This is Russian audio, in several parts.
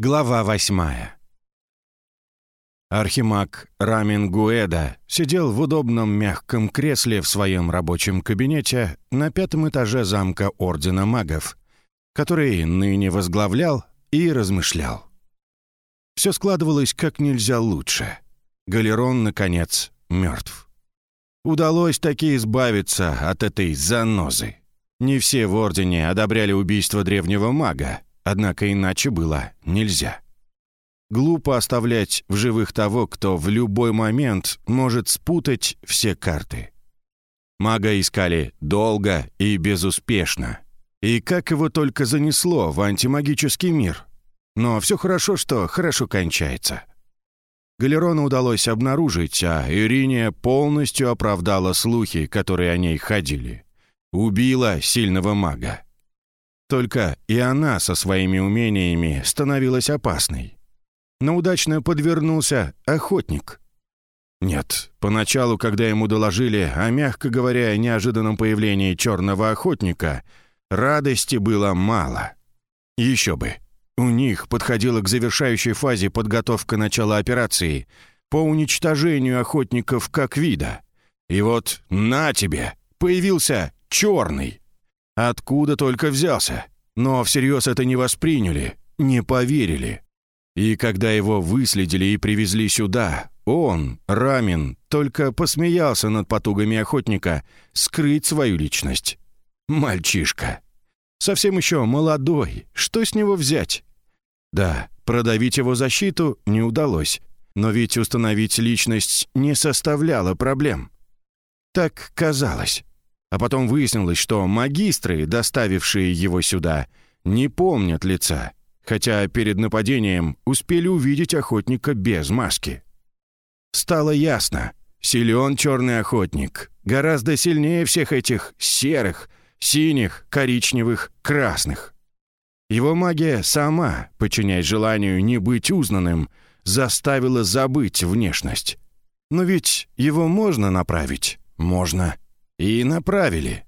Глава восьмая. Архимаг Рамин Гуэда сидел в удобном мягком кресле в своем рабочем кабинете на пятом этаже замка Ордена Магов, который ныне возглавлял и размышлял. Все складывалось как нельзя лучше. Галерон, наконец, мертв. Удалось таки избавиться от этой занозы. Не все в Ордене одобряли убийство древнего мага, Однако иначе было нельзя. Глупо оставлять в живых того, кто в любой момент может спутать все карты. Мага искали долго и безуспешно. И как его только занесло в антимагический мир. Но все хорошо, что хорошо кончается. Галерону удалось обнаружить, а Ириния полностью оправдала слухи, которые о ней ходили. Убила сильного мага. Только и она со своими умениями становилась опасной. Но удачно подвернулся охотник. Нет, поначалу, когда ему доложили о, мягко говоря, неожиданном появлении черного охотника, радости было мало. Еще бы. У них подходила к завершающей фазе подготовка начала операции по уничтожению охотников как вида. И вот на тебе появился черный. Откуда только взялся. Но всерьез это не восприняли, не поверили. И когда его выследили и привезли сюда, он, Рамин, только посмеялся над потугами охотника скрыть свою личность. Мальчишка. Совсем еще молодой. Что с него взять? Да, продавить его защиту не удалось. Но ведь установить личность не составляло проблем. Так казалось. А потом выяснилось, что магистры, доставившие его сюда, не помнят лица, хотя перед нападением успели увидеть охотника без маски. Стало ясно, силен черный охотник, гораздо сильнее всех этих серых, синих, коричневых, красных. Его магия сама, подчиняясь желанию не быть узнанным, заставила забыть внешность. Но ведь его можно направить? Можно. И направили.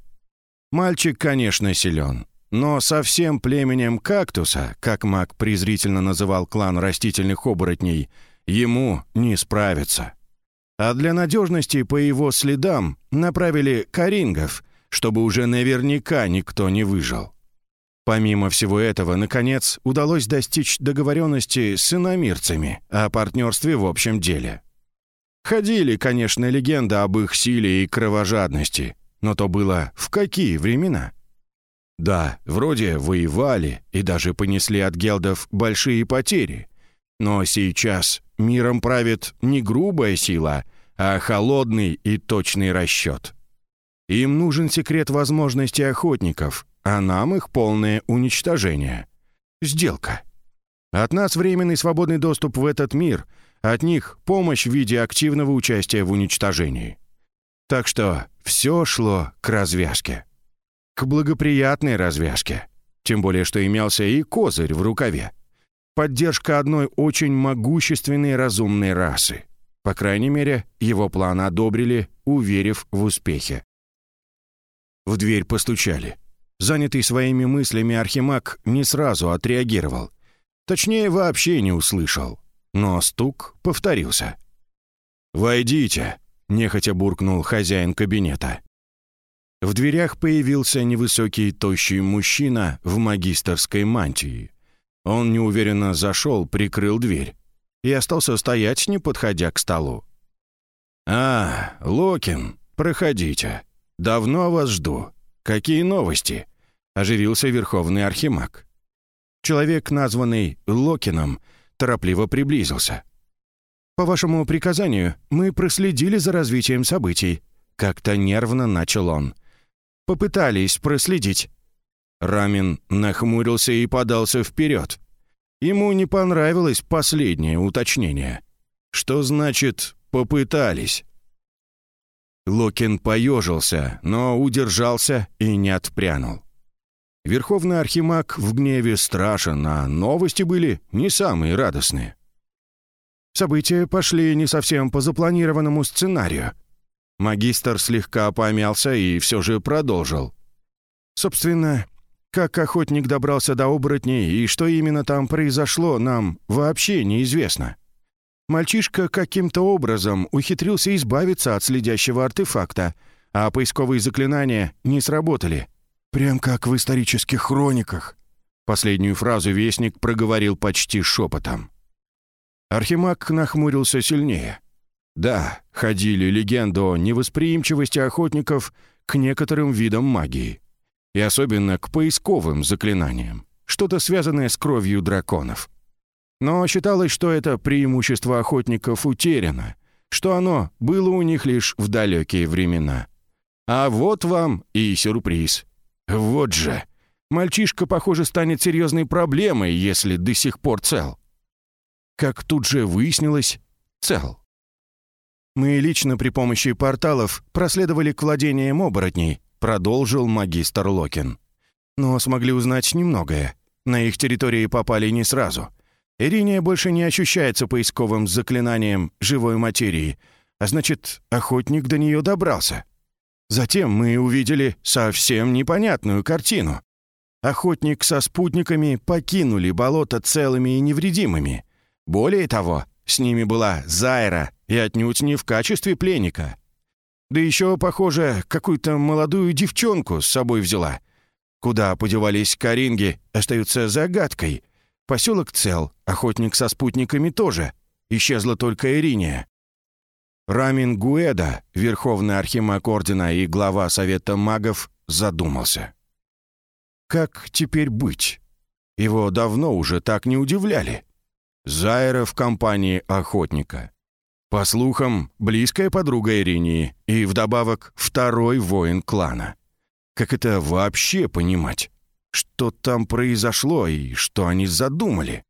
Мальчик, конечно, силен, но со всем племенем кактуса, как маг презрительно называл клан растительных оборотней, ему не справиться. А для надежности по его следам направили корингов, чтобы уже наверняка никто не выжил. Помимо всего этого, наконец, удалось достичь договоренности с иномирцами о партнерстве в общем деле. Ходили, конечно, легенды об их силе и кровожадности, но то было в какие времена? Да, вроде воевали и даже понесли от гелдов большие потери. Но сейчас миром правит не грубая сила, а холодный и точный расчет. Им нужен секрет возможностей охотников, а нам их полное уничтожение. Сделка. От нас временный свободный доступ в этот мир — от них помощь в виде активного участия в уничтожении. Так что все шло к развязке. К благоприятной развязке. Тем более, что имелся и козырь в рукаве. Поддержка одной очень могущественной разумной расы. По крайней мере, его план одобрили, уверив в успехе. В дверь постучали. Занятый своими мыслями Архимаг не сразу отреагировал. Точнее, вообще не услышал но стук повторился. «Войдите», — нехотя буркнул хозяин кабинета. В дверях появился невысокий тощий мужчина в магистерской мантии. Он неуверенно зашел, прикрыл дверь и остался стоять, не подходя к столу. «А, Локин, проходите. Давно вас жду. Какие новости?» — оживился Верховный Архимаг. Человек, названный Локином, торопливо приблизился. «По вашему приказанию мы проследили за развитием событий», — как-то нервно начал он. «Попытались проследить». Рамин нахмурился и подался вперед. Ему не понравилось последнее уточнение. Что значит «попытались»? Локин поежился, но удержался и не отпрянул. Верховный Архимаг в гневе страшен, а новости были не самые радостные. События пошли не совсем по запланированному сценарию. Магистр слегка помялся и все же продолжил. Собственно, Как охотник добрался до оборотней и что именно там произошло, нам вообще неизвестно. Мальчишка каким-то образом ухитрился избавиться от следящего артефакта, а поисковые заклинания не сработали. Прям как в исторических хрониках. Последнюю фразу Вестник проговорил почти шепотом. Архимаг нахмурился сильнее. Да, ходили легенды о невосприимчивости охотников к некоторым видам магии и особенно к поисковым заклинаниям, что-то связанное с кровью драконов. Но считалось, что это преимущество охотников утеряно, что оно было у них лишь в далекие времена. А вот вам и сюрприз. Вот же. Мальчишка, похоже, станет серьезной проблемой, если до сих пор цел. Как тут же выяснилось, цел. Мы лично при помощи порталов проследовали к владениям оборотней, продолжил магистр Локин. Но смогли узнать немногое. На их территории попали не сразу. Ириния больше не ощущается поисковым заклинанием живой материи, а значит, охотник до нее добрался. Затем мы увидели совсем непонятную картину. Охотник со спутниками покинули болото целыми и невредимыми. Более того, с ними была Зайра, и отнюдь не в качестве пленника. Да еще, похоже, какую-то молодую девчонку с собой взяла. Куда подевались коринги, остаются загадкой. Поселок цел, охотник со спутниками тоже. Исчезла только Ириния. Рамин Гуэда, верховный архимаг ордена и глава Совета магов, задумался. Как теперь быть? Его давно уже так не удивляли. Зайра в компании охотника. По слухам, близкая подруга Иринии и вдобавок второй воин клана. Как это вообще понимать? Что там произошло и что они задумали?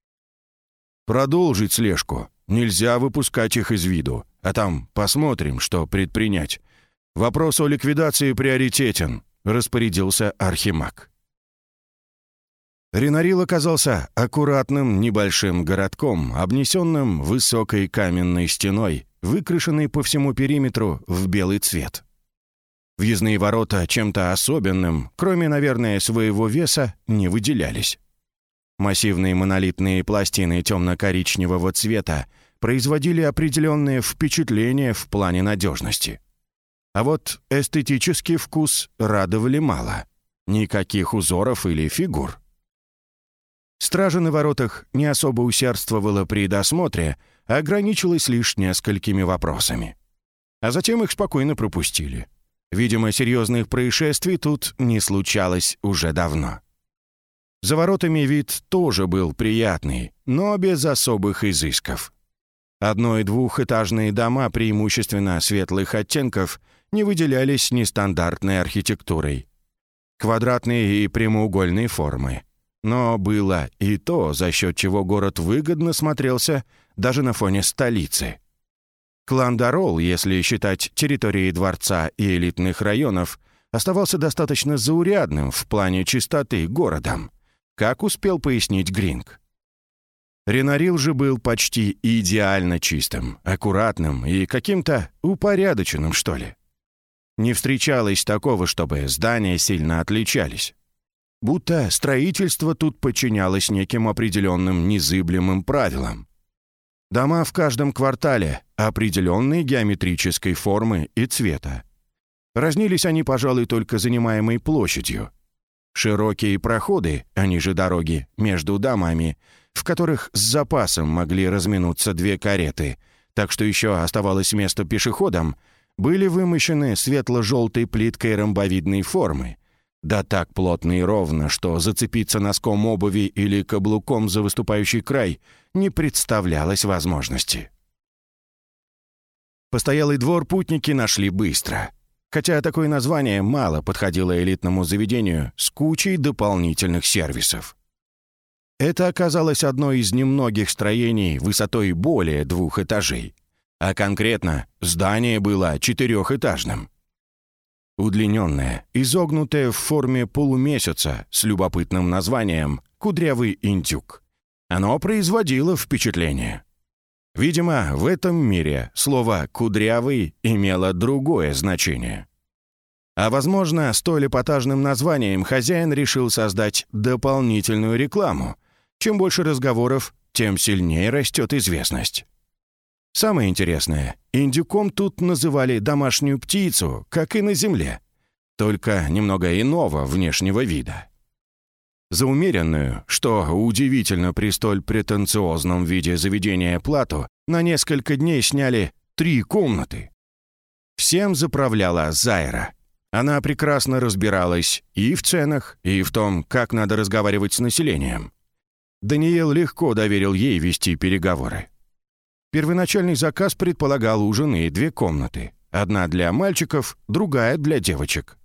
Продолжить слежку. Нельзя выпускать их из виду, а там посмотрим, что предпринять. Вопрос о ликвидации приоритетен, распорядился Архимаг. Ренарил оказался аккуратным небольшим городком, обнесенным высокой каменной стеной, выкрашенной по всему периметру в белый цвет. Въездные ворота чем-то особенным, кроме, наверное, своего веса, не выделялись. Массивные монолитные пластины темно-коричневого цвета производили определенное впечатление в плане надежности. А вот эстетический вкус радовали мало. Никаких узоров или фигур. Стража на воротах не особо усердствовала при досмотре, а ограничилась лишь несколькими вопросами. А затем их спокойно пропустили. Видимо, серьезных происшествий тут не случалось уже давно. За воротами вид тоже был приятный, но без особых изысков. Одно- и двухэтажные дома преимущественно светлых оттенков не выделялись нестандартной архитектурой. Квадратные и прямоугольные формы — но было и то, за счет чего город выгодно смотрелся даже на фоне столицы. Кландарол, если считать территорией дворца и элитных районов, оставался достаточно заурядным в плане чистоты городом, как успел пояснить Гринг. Ренарил же был почти идеально чистым, аккуратным и каким-то упорядоченным, что ли. Не встречалось такого, чтобы здания сильно отличались будто строительство тут подчинялось неким определенным незыблемым правилам. Дома в каждом квартале определенной геометрической формы и цвета. Разнились они, пожалуй, только занимаемой площадью. Широкие проходы, они же дороги, между домами, в которых с запасом могли разминуться две кареты, так что еще оставалось место пешеходам, были вымощены светло-желтой плиткой ромбовидной формы, да так плотно и ровно, что зацепиться носком обуви или каблуком за выступающий край не представлялось возможности. Постоялый двор путники нашли быстро, хотя такое название мало подходило элитному заведению с кучей дополнительных сервисов. Это оказалось одно из немногих строений высотой более двух этажей, а конкретно здание было четырехэтажным. Удлиненное, изогнутое в форме полумесяца с любопытным названием «Кудрявый индюк». Оно производило впечатление. Видимо, в этом мире слово «кудрявый» имело другое значение. А возможно, столь эпатажным названием хозяин решил создать дополнительную рекламу. Чем больше разговоров, тем сильнее растет известность. Самое интересное, индюком тут называли домашнюю птицу, как и на земле, только немного иного внешнего вида. За умеренную, что удивительно при столь претенциозном виде заведения плату, на несколько дней сняли три комнаты. Всем заправляла Зайра — она прекрасно разбиралась и в ценах, и в том, как надо разговаривать с населением. Даниэл легко доверил ей вести переговоры. Первоначальный заказ предполагал ужин и две комнаты. Одна для мальчиков, другая для девочек.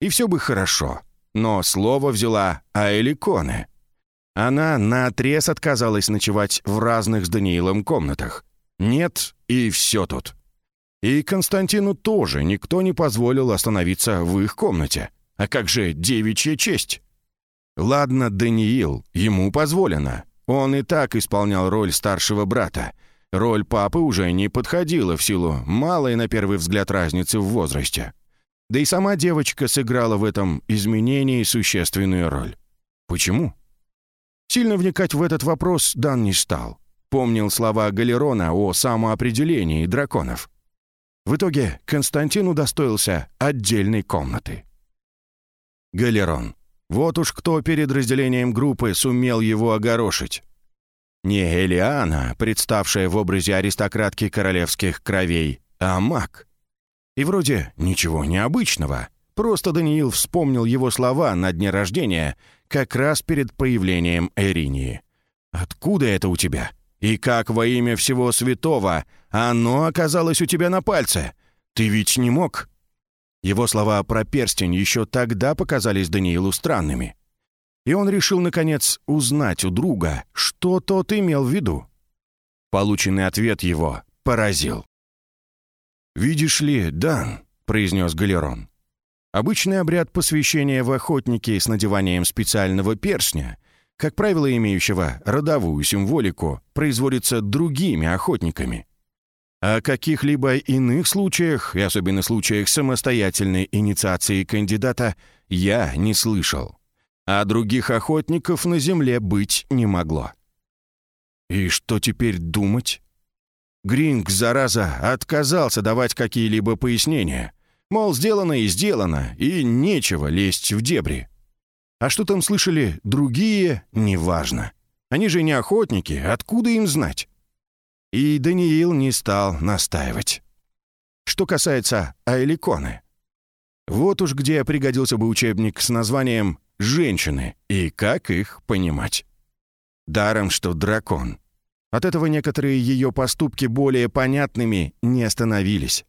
И все бы хорошо, но слово взяла Аэли Коне. Она наотрез отказалась ночевать в разных с Даниилом комнатах. Нет, и все тут. И Константину тоже никто не позволил остановиться в их комнате. А как же девичья честь? Ладно, Даниил, ему позволено. Он и так исполнял роль старшего брата. Роль папы уже не подходила в силу малой, на первый взгляд, разницы в возрасте. Да и сама девочка сыграла в этом изменении существенную роль. Почему? Сильно вникать в этот вопрос Дан не стал. Помнил слова Галерона о самоопределении драконов. В итоге Константин удостоился отдельной комнаты. Галерон. Вот уж кто перед разделением группы сумел его огорошить. Не Элиана, представшая в образе аристократки королевских кровей, а маг. И вроде ничего необычного. Просто Даниил вспомнил его слова на дне рождения как раз перед появлением Эринии. «Откуда это у тебя?» И как во имя всего святого оно оказалось у тебя на пальце? Ты ведь не мог?» Его слова про перстень еще тогда показались Даниилу странными. И он решил, наконец, узнать у друга, что тот имел в виду. Полученный ответ его поразил. «Видишь ли, Дан», — произнес Галерон, — «обычный обряд посвящения в охотники с надеванием специального перстня — как правило, имеющего родовую символику, производится другими охотниками. О каких-либо иных случаях, и особенно случаях самостоятельной инициации кандидата, я не слышал. А других охотников на земле быть не могло. И что теперь думать? Гринг, зараза, отказался давать какие-либо пояснения. Мол, сделано и сделано, и нечего лезть в дебри. А что там слышали другие, неважно. Они же не охотники, откуда им знать? И Даниил не стал настаивать. Что касается Айликоны. Вот уж где пригодился бы учебник с названием «Женщины» и как их понимать. Даром, что дракон. От этого некоторые ее поступки более понятными не остановились.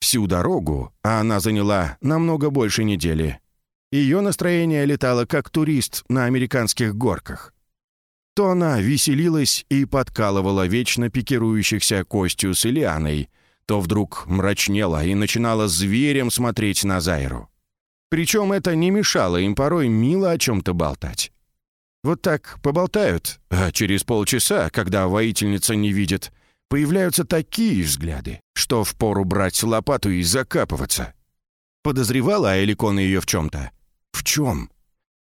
Всю дорогу, а она заняла намного больше недели, ее настроение летало как турист на американских горках. То она веселилась и подкалывала вечно пикирующихся Костю с Ильяной, то вдруг мрачнела и начинала зверем смотреть на Зайру. Причем это не мешало им порой мило о чем-то болтать. Вот так поболтают, а через полчаса, когда воительница не видит, появляются такие взгляды, что впору брать лопату и закапываться. Подозревала Эликон ее в чем-то, в чем?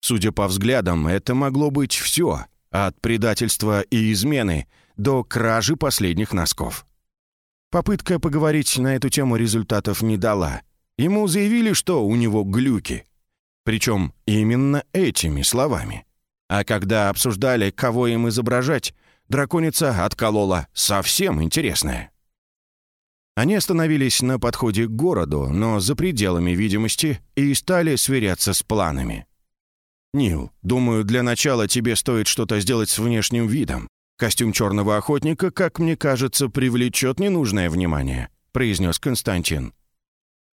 Судя по взглядам, это могло быть все, от предательства и измены до кражи последних носков. Попытка поговорить на эту тему результатов не дала. Ему заявили, что у него глюки. Причем именно этими словами. А когда обсуждали, кого им изображать, драконица отколола совсем интересное. Они остановились на подходе к городу, но за пределами видимости, и стали сверяться с планами. «Нил, думаю, для начала тебе стоит что-то сделать с внешним видом. Костюм черного охотника, как мне кажется, привлечет ненужное внимание», произнес Константин.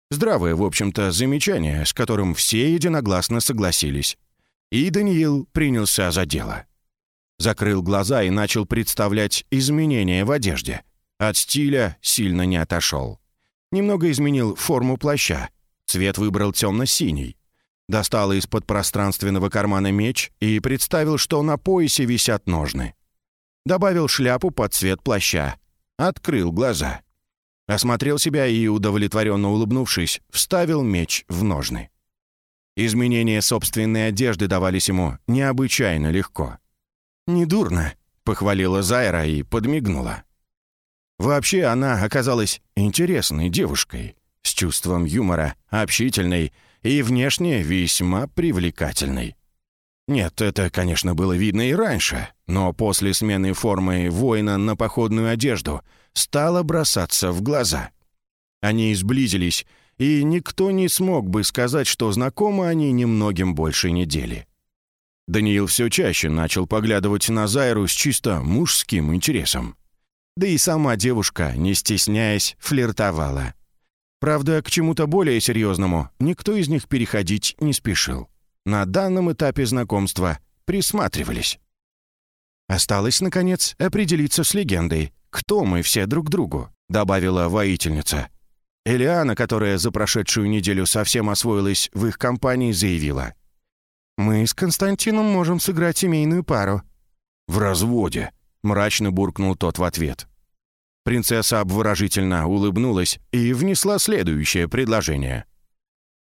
Здравое, в общем-то, замечание, с которым все единогласно согласились. И Даниил принялся за дело. Закрыл глаза и начал представлять изменения в одежде — от стиля сильно не отошел. Немного изменил форму плаща. Цвет выбрал темно-синий. Достал из-под пространственного кармана меч и представил, что на поясе висят ножны. Добавил шляпу под цвет плаща. Открыл глаза. Осмотрел себя и, удовлетворенно улыбнувшись, вставил меч в ножны. Изменения собственной одежды давались ему необычайно легко. «Недурно», — похвалила Зайра и подмигнула. Вообще она оказалась интересной девушкой, с чувством юмора, общительной и внешне весьма привлекательной. Нет, это, конечно, было видно и раньше, но после смены формы воина на походную одежду стало бросаться в глаза. Они сблизились, и никто не смог бы сказать, что знакомы они немногим больше недели. Даниил все чаще начал поглядывать на Зайру с чисто мужским интересом. Да и сама девушка, не стесняясь, флиртовала. Правда, к чему-то более серьезному никто из них переходить не спешил. На данном этапе знакомства присматривались. Осталось, наконец, определиться с легендой, кто мы все друг другу, добавила воительница. Элиана, которая за прошедшую неделю совсем освоилась в их компании, заявила. «Мы с Константином можем сыграть семейную пару». «В разводе», — мрачно буркнул тот в ответ. Принцесса обворожительно улыбнулась и внесла следующее предложение.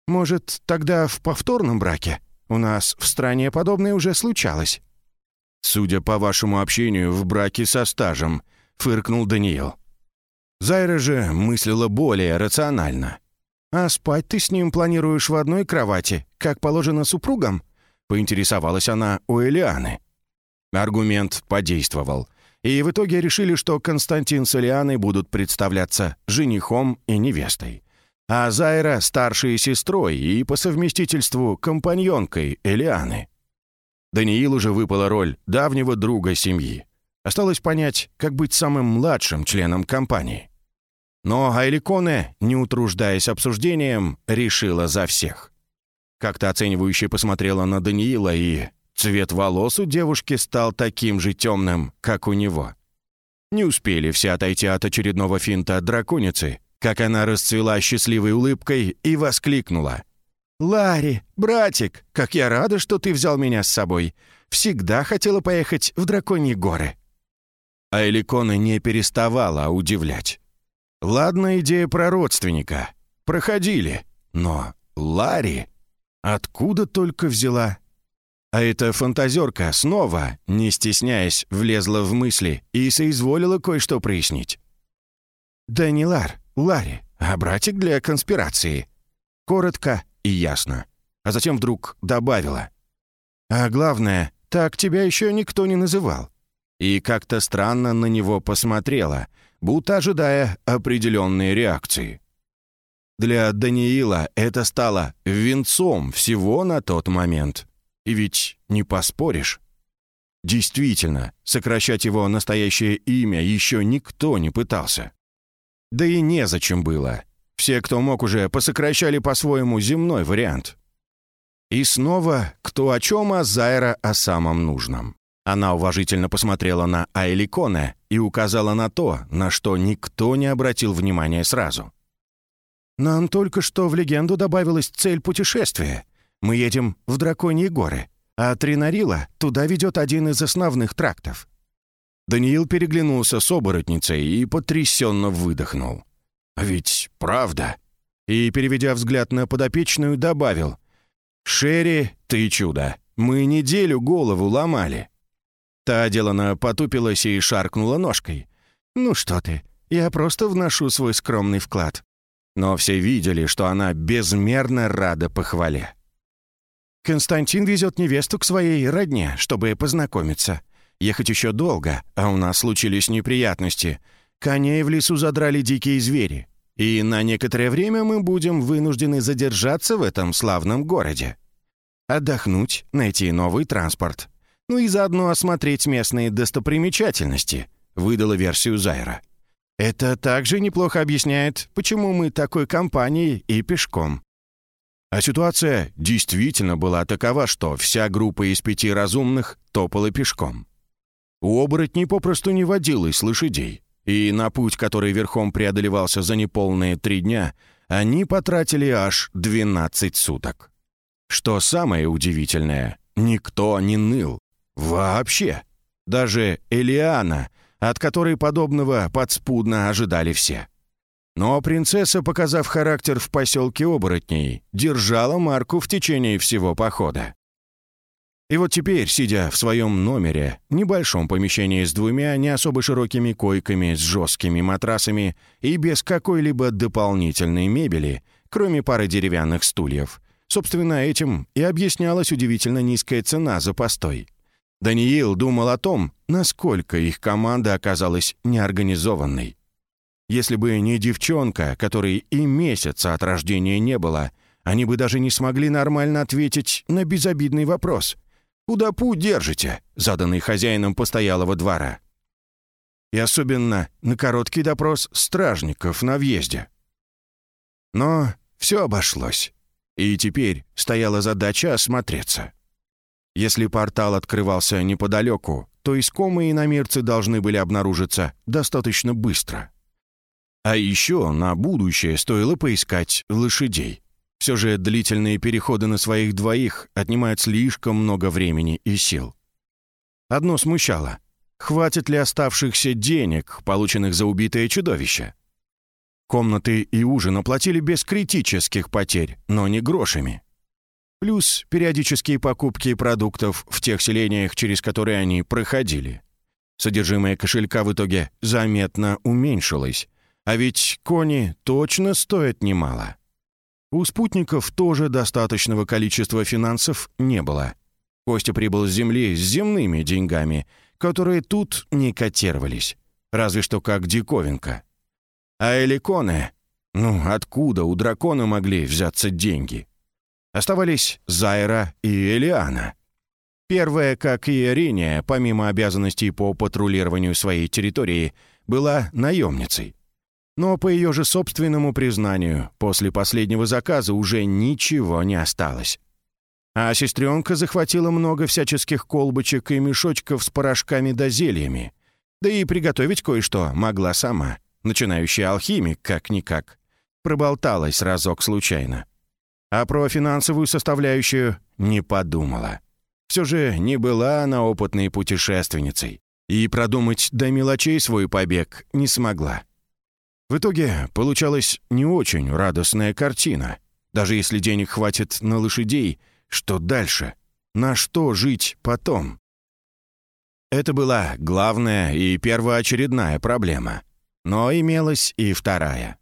«Может, тогда в повторном браке? У нас в стране подобное уже случалось». «Судя по вашему общению, в браке со стажем», — фыркнул Даниил. Зайра же мыслила более рационально. «А спать ты с ним планируешь в одной кровати, как положено супругам?» — поинтересовалась она у Элианы. Аргумент подействовал, и в итоге решили, что Константин с Элианой будут представляться женихом и невестой, а Зайра — старшей сестрой и по совместительству компаньонкой Элианы. Даниилу же выпала роль давнего друга семьи. Осталось понять, как быть самым младшим членом компании. Но Айликоне, не утруждаясь обсуждением, решила за всех. Как-то оценивающе посмотрела на Даниила, и цвет волос у девушки стал таким же темным, как у него. Не успели все отойти от очередного финта драконицы, как она расцвела счастливой улыбкой и воскликнула. «Ларри, братик, как я рада, что ты взял меня с собой. Всегда хотела поехать в Драконьи горы». А Эликона не переставала удивлять. Ладно, идея про родственника. Проходили. Но Ларри... Откуда только взяла? А эта фантазерка снова, не стесняясь, влезла в мысли и соизволила кое-что прояснить. «Да не Лар, Ларри, а братик для конспирации». Коротко и ясно. А затем вдруг добавила. «А главное, так тебя еще никто не называл». И как-то странно на него посмотрела — будто ожидая определенной реакции. Для Даниила это стало венцом всего на тот момент. И ведь не поспоришь. Действительно, сокращать его настоящее имя еще никто не пытался. Да и незачем было. Все, кто мог, уже посокращали по-своему земной вариант. И снова кто о чем, а Зайра о самом нужном. Она уважительно посмотрела на Айликоне и указала на то, на что никто не обратил внимания сразу. «Нам только что в легенду добавилась цель путешествия. Мы едем в Драконьи горы, а Тринарила туда ведет один из основных трактов». Даниил переглянулся с оборотницей и потрясенно выдохнул. «А ведь правда?» И, переведя взгляд на подопечную, добавил. «Шерри, ты чудо. Мы неделю голову ломали». Та делано потупилась и шаркнула ножкой. «Ну что ты, я просто вношу свой скромный вклад». Но все видели, что она безмерно рада похвале. Константин везет невесту к своей родне, чтобы познакомиться. Ехать еще долго, а у нас случились неприятности. Коней в лесу задрали дикие звери. И на некоторое время мы будем вынуждены задержаться в этом славном городе. Отдохнуть, найти новый транспорт, ну и заодно осмотреть местные достопримечательности», — выдала версию Зайра. «Это также неплохо объясняет, почему мы такой компанией и пешком». А ситуация действительно была такова, что вся группа из пяти разумных топала пешком. У оборотней попросту не водилось лошадей, и на путь, который верхом преодолевался за неполные три дня, они потратили аж 12 суток. Что самое удивительное, никто не ныл, Вообще. Даже Элиана, от которой подобного подспудно ожидали все. Но принцесса, показав характер в поселке оборотней, держала марку в течение всего похода. И вот теперь, сидя в своем номере, небольшом помещении с двумя не особо широкими койками, с жесткими матрасами и без какой-либо дополнительной мебели, кроме пары деревянных стульев, собственно, этим и объяснялась удивительно низкая цена за постой. Даниил думал о том, насколько их команда оказалась неорганизованной. Если бы не девчонка, которой и месяца от рождения не было, они бы даже не смогли нормально ответить на безобидный вопрос. «Куда путь держите?» заданный хозяином постоялого двора. И особенно на короткий допрос стражников на въезде. Но все обошлось. И теперь стояла задача осмотреться. Если портал открывался неподалеку, то искомые иномерцы должны были обнаружиться достаточно быстро. А еще на будущее стоило поискать лошадей. Все же длительные переходы на своих двоих отнимают слишком много времени и сил. Одно смущало. Хватит ли оставшихся денег, полученных за убитое чудовище? Комнаты и ужин оплатили без критических потерь, но не грошами. Плюс периодические покупки продуктов в тех селениях, через которые они проходили. Содержимое кошелька в итоге заметно уменьшилось, а ведь кони точно стоят немало. У спутников тоже достаточного количества финансов не было. Костя прибыл с Земли с земными деньгами, которые тут не котировались, разве что как диковинка. А эликоны? Ну, откуда у дракона могли взяться деньги? Оставались Зайра и Элиана. Первая, как и Ириния, помимо обязанностей по патрулированию своей территории, была наемницей. Но по ее же собственному признанию, после последнего заказа уже ничего не осталось. А сестренка захватила много всяческих колбочек и мешочков с порошками да зельями. Да и приготовить кое-что могла сама. Начинающий алхимик, как-никак. Проболталась разок случайно. А про финансовую составляющую не подумала. Все же не была она опытной путешественницей. И продумать до мелочей свой побег не смогла. В итоге получалась не очень радостная картина. Даже если денег хватит на лошадей, что дальше? На что жить потом? Это была главная и первоочередная проблема. Но имелась и вторая.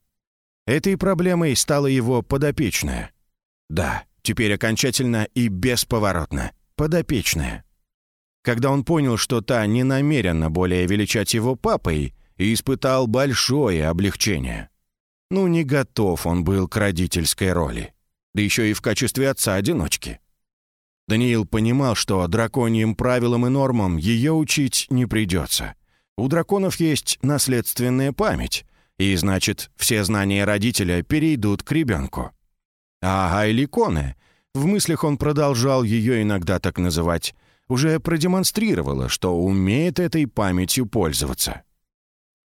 Этой проблемой стала его подопечная. Да, теперь окончательно и бесповоротно. Подопечная. Когда он понял, что та не намерена более величать его папой, и испытал большое облегчение. Ну, не готов он был к родительской роли. Да еще и в качестве отца-одиночки. Даниил понимал, что драконьим правилам и нормам ее учить не придется. У драконов есть наследственная память, и, значит, все знания родителя перейдут к ребенку. А Айликоне, в мыслях он продолжал ее иногда так называть, уже продемонстрировала, что умеет этой памятью пользоваться.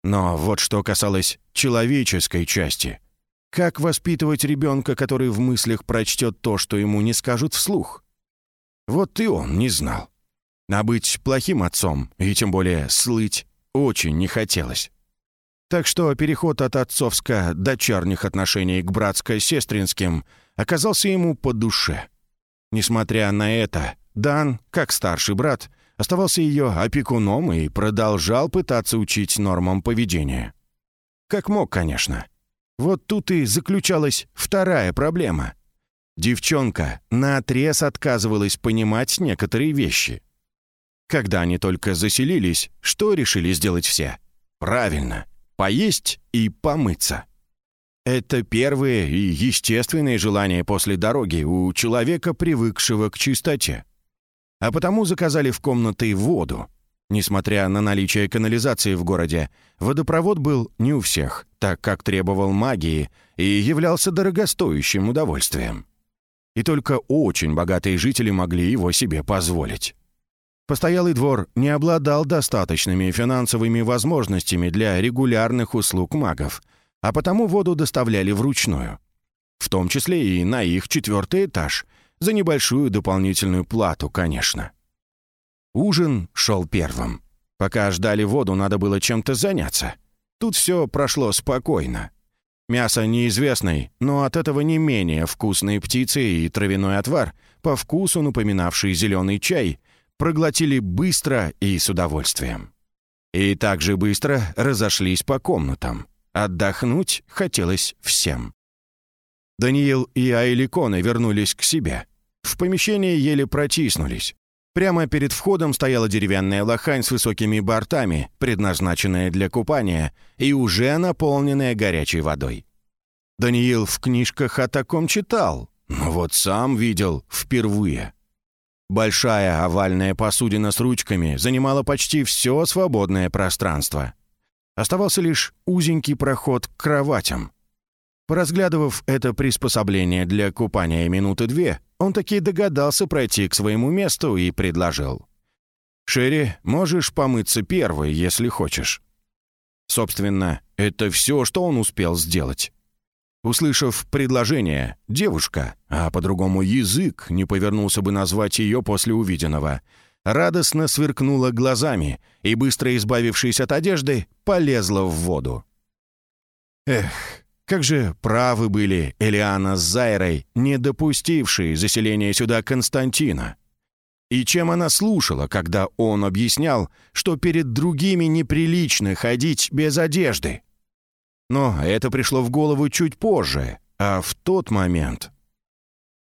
Но вот что касалось человеческой части. Как воспитывать ребенка, который в мыслях прочтет то, что ему не скажут вслух? Вот и он не знал. А быть плохим отцом, и тем более слыть, очень не хотелось. Так что переход от отцовско-дочерних отношений к братско-сестринским оказался ему по душе. Несмотря на это, Дан, как старший брат, оставался ее опекуном и продолжал пытаться учить нормам поведения. Как мог, конечно. Вот тут и заключалась вторая проблема. Девчонка наотрез отказывалась понимать некоторые вещи. Когда они только заселились, что решили сделать все? Правильно, поесть и помыться. Это первые и естественные желания после дороги у человека, привыкшего к чистоте а потому заказали в комнаты воду. Несмотря на наличие канализации в городе, водопровод был не у всех, так как требовал магии и являлся дорогостоящим удовольствием. И только очень богатые жители могли его себе позволить. Постоялый двор не обладал достаточными финансовыми возможностями для регулярных услуг магов, а потому воду доставляли вручную. В том числе и на их четвертый этаж – за небольшую дополнительную плату, конечно. Ужин шел первым. Пока ждали воду, надо было чем-то заняться. Тут все прошло спокойно. Мясо неизвестной, но от этого не менее вкусные птицы и травяной отвар, по вкусу напоминавший зеленый чай, проглотили быстро и с удовольствием. И также быстро разошлись по комнатам. Отдохнуть хотелось всем. Даниил и Айликоны вернулись к себе. В помещении еле протиснулись. Прямо перед входом стояла деревянная лохань с высокими бортами, предназначенная для купания и уже наполненная горячей водой. Даниил в книжках о таком читал, но вот сам видел впервые. Большая овальная посудина с ручками занимала почти все свободное пространство. Оставался лишь узенький проход к кроватям. Поразглядывав это приспособление для купания минуты две, он таки догадался пройти к своему месту и предложил. «Шерри, можешь помыться первой, если хочешь». Собственно, это все, что он успел сделать. Услышав предложение, девушка, а по-другому язык не повернулся бы назвать ее после увиденного, радостно сверкнула глазами и, быстро избавившись от одежды, полезла в воду. Эх, как же правы были Элиана с Зайрой, не допустившие заселения сюда Константина. И чем она слушала, когда он объяснял, что перед другими неприлично ходить без одежды? Но это пришло в голову чуть позже, а в тот момент...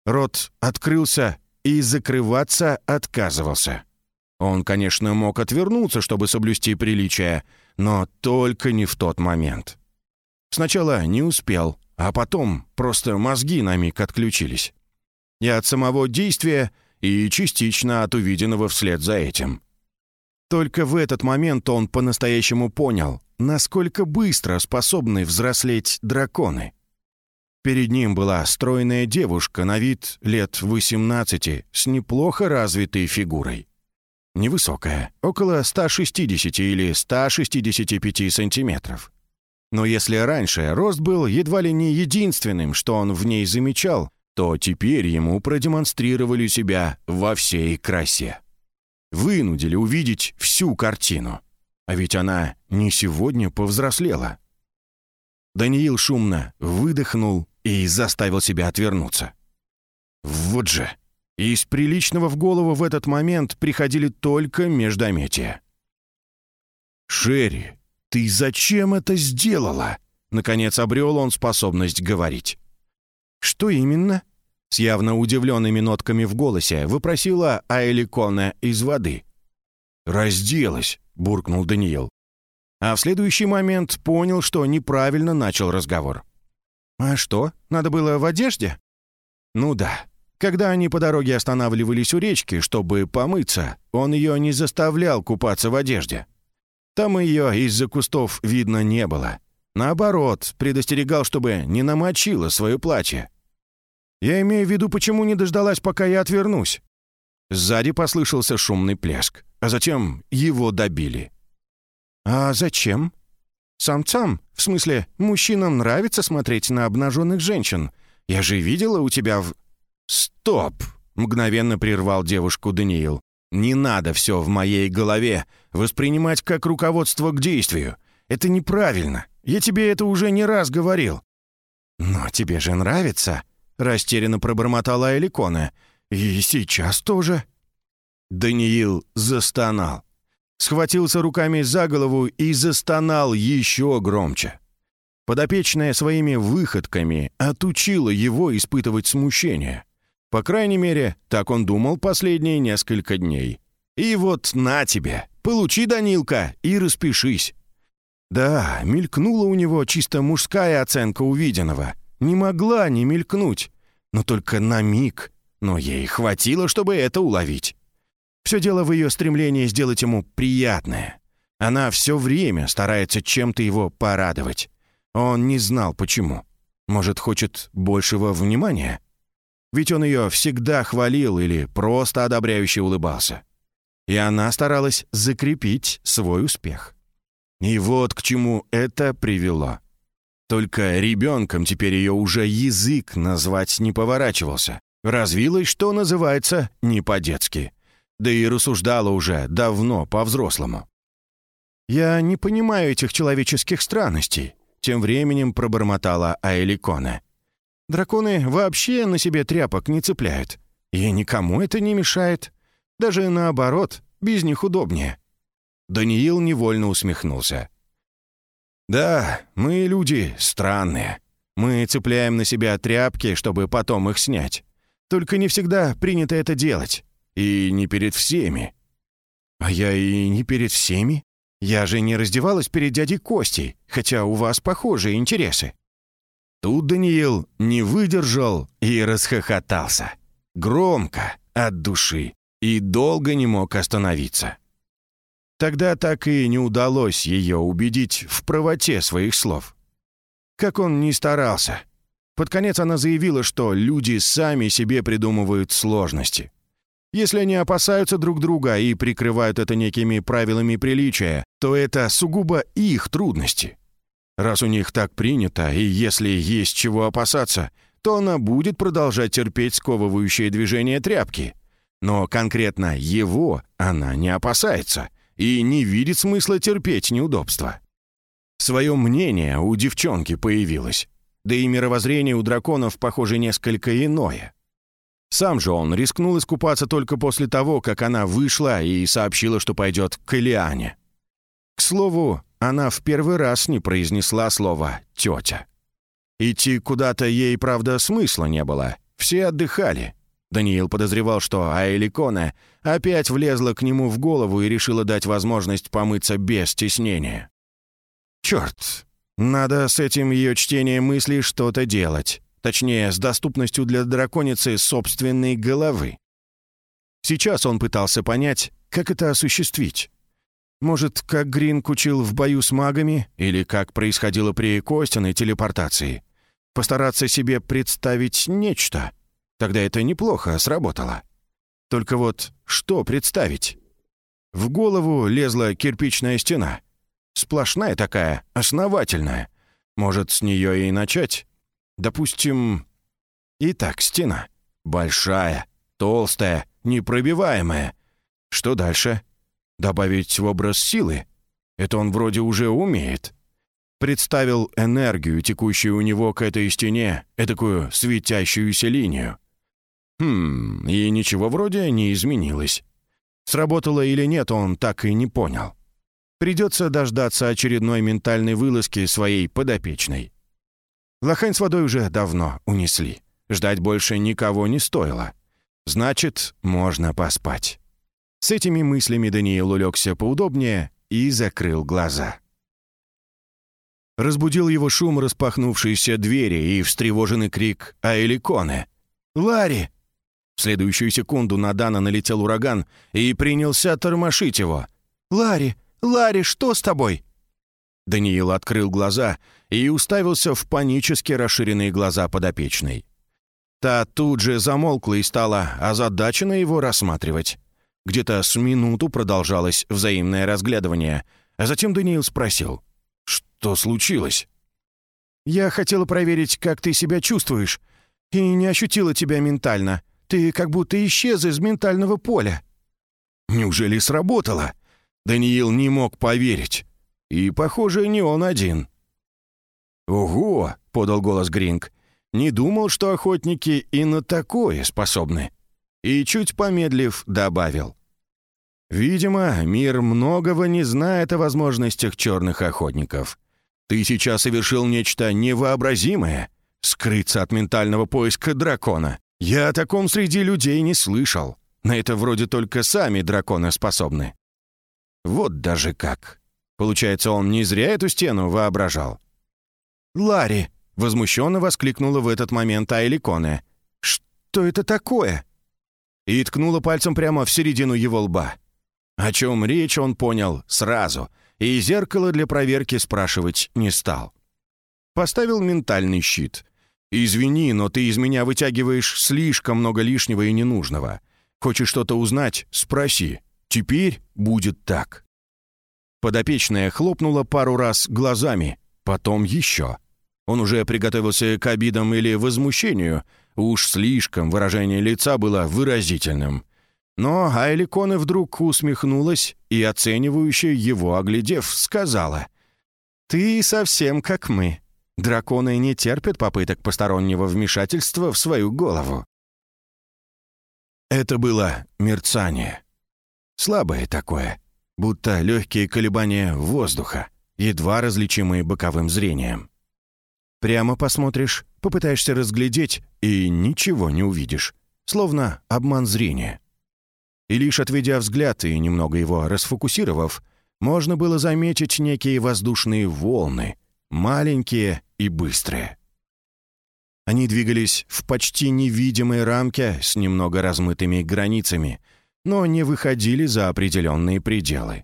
Рот открылся и закрываться отказывался. Он, конечно, мог отвернуться, чтобы соблюсти приличие, но только не в тот момент. Сначала не успел, а потом просто мозги на миг отключились. И от самого действия, и частично от увиденного вслед за этим. Только в этот момент он по-настоящему понял, насколько быстро способны взрослеть драконы. Перед ним была стройная девушка на вид лет 18 с неплохо развитой фигурой. Невысокая, около 160 или 165 сантиметров. Но если раньше рост был едва ли не единственным, что он в ней замечал, то теперь ему продемонстрировали себя во всей красе. Вынудили увидеть всю картину. А ведь она не сегодня повзрослела. Даниил шумно выдохнул и заставил себя отвернуться. Вот же! Из приличного в голову в этот момент приходили только междометия. «Шерри, «Ты зачем это сделала?» Наконец обрел он способность говорить. «Что именно?» С явно удивленными нотками в голосе выпросила Аэликона из воды. «Разделась», — буркнул Даниил. А в следующий момент понял, что неправильно начал разговор. «А что, надо было в одежде?» «Ну да. Когда они по дороге останавливались у речки, чтобы помыться, он ее не заставлял купаться в одежде. Там ее из-за кустов видно не было. Наоборот, предостерегал, чтобы не намочила свое платье. Я имею в виду, почему не дождалась, пока я отвернусь. Сзади послышался шумный плеск, а затем его добили. «А зачем?» «Самцам, в смысле, мужчинам нравится смотреть на обнаженных женщин. Я же видела у тебя в...» «Стоп!» — мгновенно прервал девушку Даниил. Не надо все в моей голове воспринимать как руководство к действию. Это неправильно. Я тебе это уже не раз говорил». «Но тебе же нравится», — растерянно пробормотала Эликона. «И сейчас тоже». Даниил застонал. Схватился руками за голову и застонал еще громче. Подопечная своими выходками отучила его испытывать смущение. По крайней мере, так он думал последние несколько дней. И вот на тебе, получи, Данилка, и распишись. Да, мелькнула у него чисто мужская оценка увиденного. Не могла не мелькнуть. Но только на миг. Но ей хватило, чтобы это уловить. Все дело в ее стремлении сделать ему приятное. Она все время старается чем-то его порадовать. Он не знал, почему. Может, хочет большего внимания? Ведь он ее всегда хвалил или просто одобряюще улыбался. И она старалась закрепить свой успех. И вот к чему это привело. Только ребенком теперь ее уже язык назвать не поворачивался. Развилась, что называется, не по-детски. Да и рассуждала уже давно по-взрослому. «Я не понимаю этих человеческих странностей. Тем временем пробормотала Аэликона. «Драконы вообще на себе тряпок не цепляют. И никому это не мешает. Даже наоборот, без них удобнее». Даниил невольно усмехнулся. «Да, мы люди странные. Мы цепляем на себя тряпки, чтобы потом их снять. Только не всегда принято это делать. И не перед всеми». «А я и не перед всеми. Я же не раздевалась перед дядей Костей, хотя у вас похожие интересы». Тут Даниил не выдержал и расхохотался. Громко, от души, и долго не мог остановиться. Тогда так и не удалось ее убедить в правоте своих слов. Как он ни старался. Под конец она заявила, что люди сами себе придумывают сложности. Если они опасаются друг друга и прикрывают это некими правилами приличия, то это сугубо их трудности. Раз у них так принято, и если есть чего опасаться, то она будет продолжать терпеть сковывающее движение тряпки. Но конкретно его она не опасается и не видит смысла терпеть неудобства. Свое мнение у девчонки появилось, да и мировоззрение у драконов, похоже, несколько иное. Сам же он рискнул искупаться только после того, как она вышла и сообщила, что пойдет к Элиане. К слову, она в первый раз не произнесла слово «тетя». Идти куда-то ей, правда, смысла не было. Все отдыхали. Даниил подозревал, что Аэликона опять влезла к нему в голову и решила дать возможность помыться без стеснения. Черт, надо с этим ее чтением мыслей что-то делать. Точнее, с доступностью для драконицы собственной головы. Сейчас он пытался понять, как это осуществить. Может, как Гринк учил в бою с магами, или как происходило при Костиной телепортации. Постараться себе представить нечто. Тогда это неплохо сработало. Только вот что представить? В голову лезла кирпичная стена. Сплошная такая, основательная. Может, с нее и начать? Допустим... Итак, стена. Большая, толстая, непробиваемая. Что дальше? Добавить в образ силы? Это он вроде уже умеет. Представил энергию, текущую у него к этой стене, этакую светящуюся линию. Хм, и ничего вроде не изменилось. Сработало или нет, он так и не понял. Придется дождаться очередной ментальной вылазки своей подопечной. Лохань с водой уже давно унесли. Ждать больше никого не стоило. Значит, можно поспать. С этими мыслями Даниил улегся поудобнее и закрыл глаза. Разбудил его шум распахнувшейся двери и встревоженный крик Аэликоне. «Ларри!» В следующую секунду на Дана налетел ураган и принялся тормошить его. «Ларри! Ларри, что с тобой?» Даниил открыл глаза и уставился в панически расширенные глаза подопечной. Та тут же замолкла и стала озадаченно его рассматривать. Где-то с минуту продолжалось взаимное разглядывание, а затем Даниил спросил, «Что случилось?» «Я хотела проверить, как ты себя чувствуешь, и не ощутила тебя ментально. Ты как будто исчез из ментального поля». «Неужели сработало?» Даниил не мог поверить. И, похоже, не он один. «Ого!» — подал голос Гринг. «Не думал, что охотники и на такое способны». И, чуть помедлив, добавил. «Видимо, мир многого не знает о возможностях черных охотников. Ты сейчас совершил нечто невообразимое — скрыться от ментального поиска дракона. Я о таком среди людей не слышал. На это вроде только сами драконы способны». Вот даже как. Получается, он не зря эту стену воображал. «Ларри!» — возмущенно воскликнула в этот момент Айликоне. «Что это такое?» И ткнула пальцем прямо в середину его лба. О чем речь он понял сразу, и зеркало для проверки спрашивать не стал. Поставил ментальный щит. «Извини, но ты из меня вытягиваешь слишком много лишнего и ненужного. Хочешь что-то узнать? Спроси. Теперь будет так». Подопечная хлопнула пару раз глазами, потом еще. Он уже приготовился к обидам или возмущению, уж слишком выражение лица было выразительным. Но Айликона вдруг усмехнулась и, оценивающе его оглядев, сказала. «Ты совсем как мы. Драконы не терпят попыток постороннего вмешательства в свою голову». Это было мерцание. Слабое такое, будто легкие колебания воздуха, едва различимые боковым зрением. Прямо посмотришь, попытаешься разглядеть и ничего не увидишь, словно обман зрения. И лишь отведя взгляд и немного его расфокусировав, можно было заметить некие воздушные волны, маленькие и быстрые. Они двигались в почти невидимой рамке с немного размытыми границами, но не выходили за определенные пределы.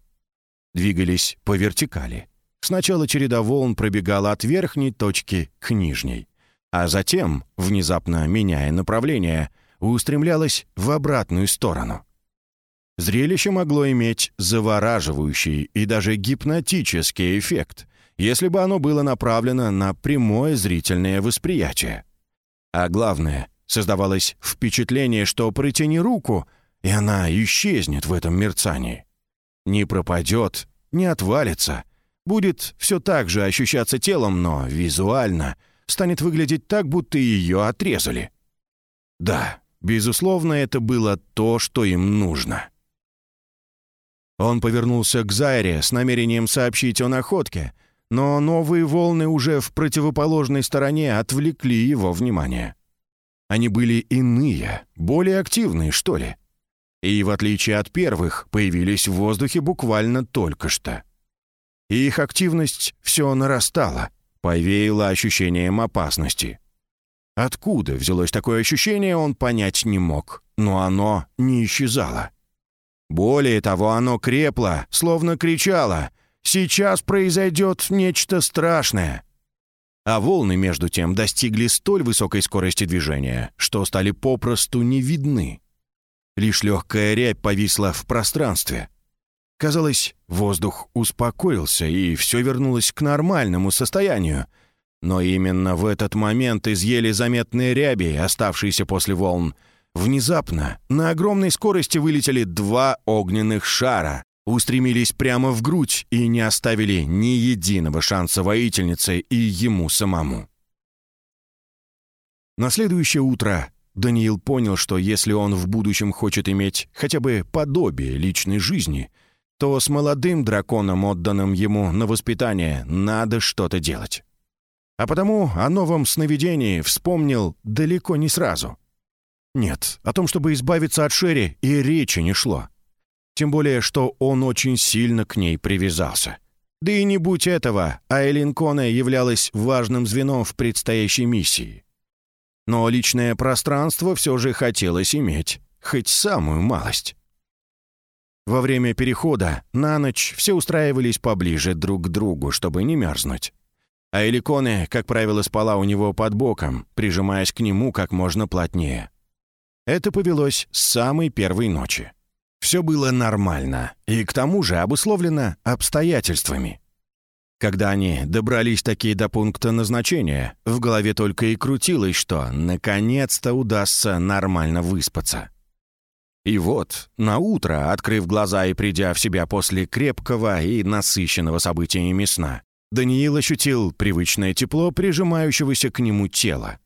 Двигались по вертикали. Сначала череда волн пробегала от верхней точки к нижней, а затем, внезапно меняя направление, устремлялась в обратную сторону. Зрелище могло иметь завораживающий и даже гипнотический эффект, если бы оно было направлено на прямое зрительное восприятие. А главное, создавалось впечатление, что протяни руку, и она исчезнет в этом мерцании. Не пропадет, не отвалится, будет все так же ощущаться телом, но визуально станет выглядеть так, будто ее отрезали. Да, безусловно, это было то, что им нужно. Он повернулся к Зайре с намерением сообщить о находке, но новые волны уже в противоположной стороне отвлекли его внимание. Они были иные, более активные, что ли. И, в отличие от первых, появились в воздухе буквально только что. И их активность все нарастала, повеяла ощущением опасности. Откуда взялось такое ощущение, он понять не мог, но оно не исчезало. Более того, оно крепло, словно кричало «Сейчас произойдет нечто страшное!» А волны, между тем, достигли столь высокой скорости движения, что стали попросту не видны. Лишь легкая рябь повисла в пространстве. Казалось, воздух успокоился, и все вернулось к нормальному состоянию. Но именно в этот момент из еле заметной ряби, оставшейся после волн, Внезапно на огромной скорости вылетели два огненных шара, устремились прямо в грудь и не оставили ни единого шанса воительнице и ему самому. На следующее утро Даниил понял, что если он в будущем хочет иметь хотя бы подобие личной жизни, то с молодым драконом, отданным ему на воспитание, надо что-то делать. А потому о новом сновидении вспомнил далеко не сразу — нет, о том, чтобы избавиться от Шерри, и речи не шло. Тем более, что он очень сильно к ней привязался. Да и не будь этого, Айлин Коне являлась важным звеном в предстоящей миссии. Но личное пространство все же хотелось иметь, хоть самую малость. Во время перехода на ночь все устраивались поближе друг к другу, чтобы не мерзнуть. А Эликоне, как правило, спала у него под боком, прижимаясь к нему как можно плотнее. Это повелось с самой первой ночи. Все было нормально и к тому же обусловлено обстоятельствами. Когда они добрались такие до пункта назначения, в голове только и крутилось, что наконец-то удастся нормально выспаться. И вот, на утро, открыв глаза и придя в себя после крепкого и насыщенного событиями сна, Даниил ощутил привычное тепло прижимающегося к нему тела.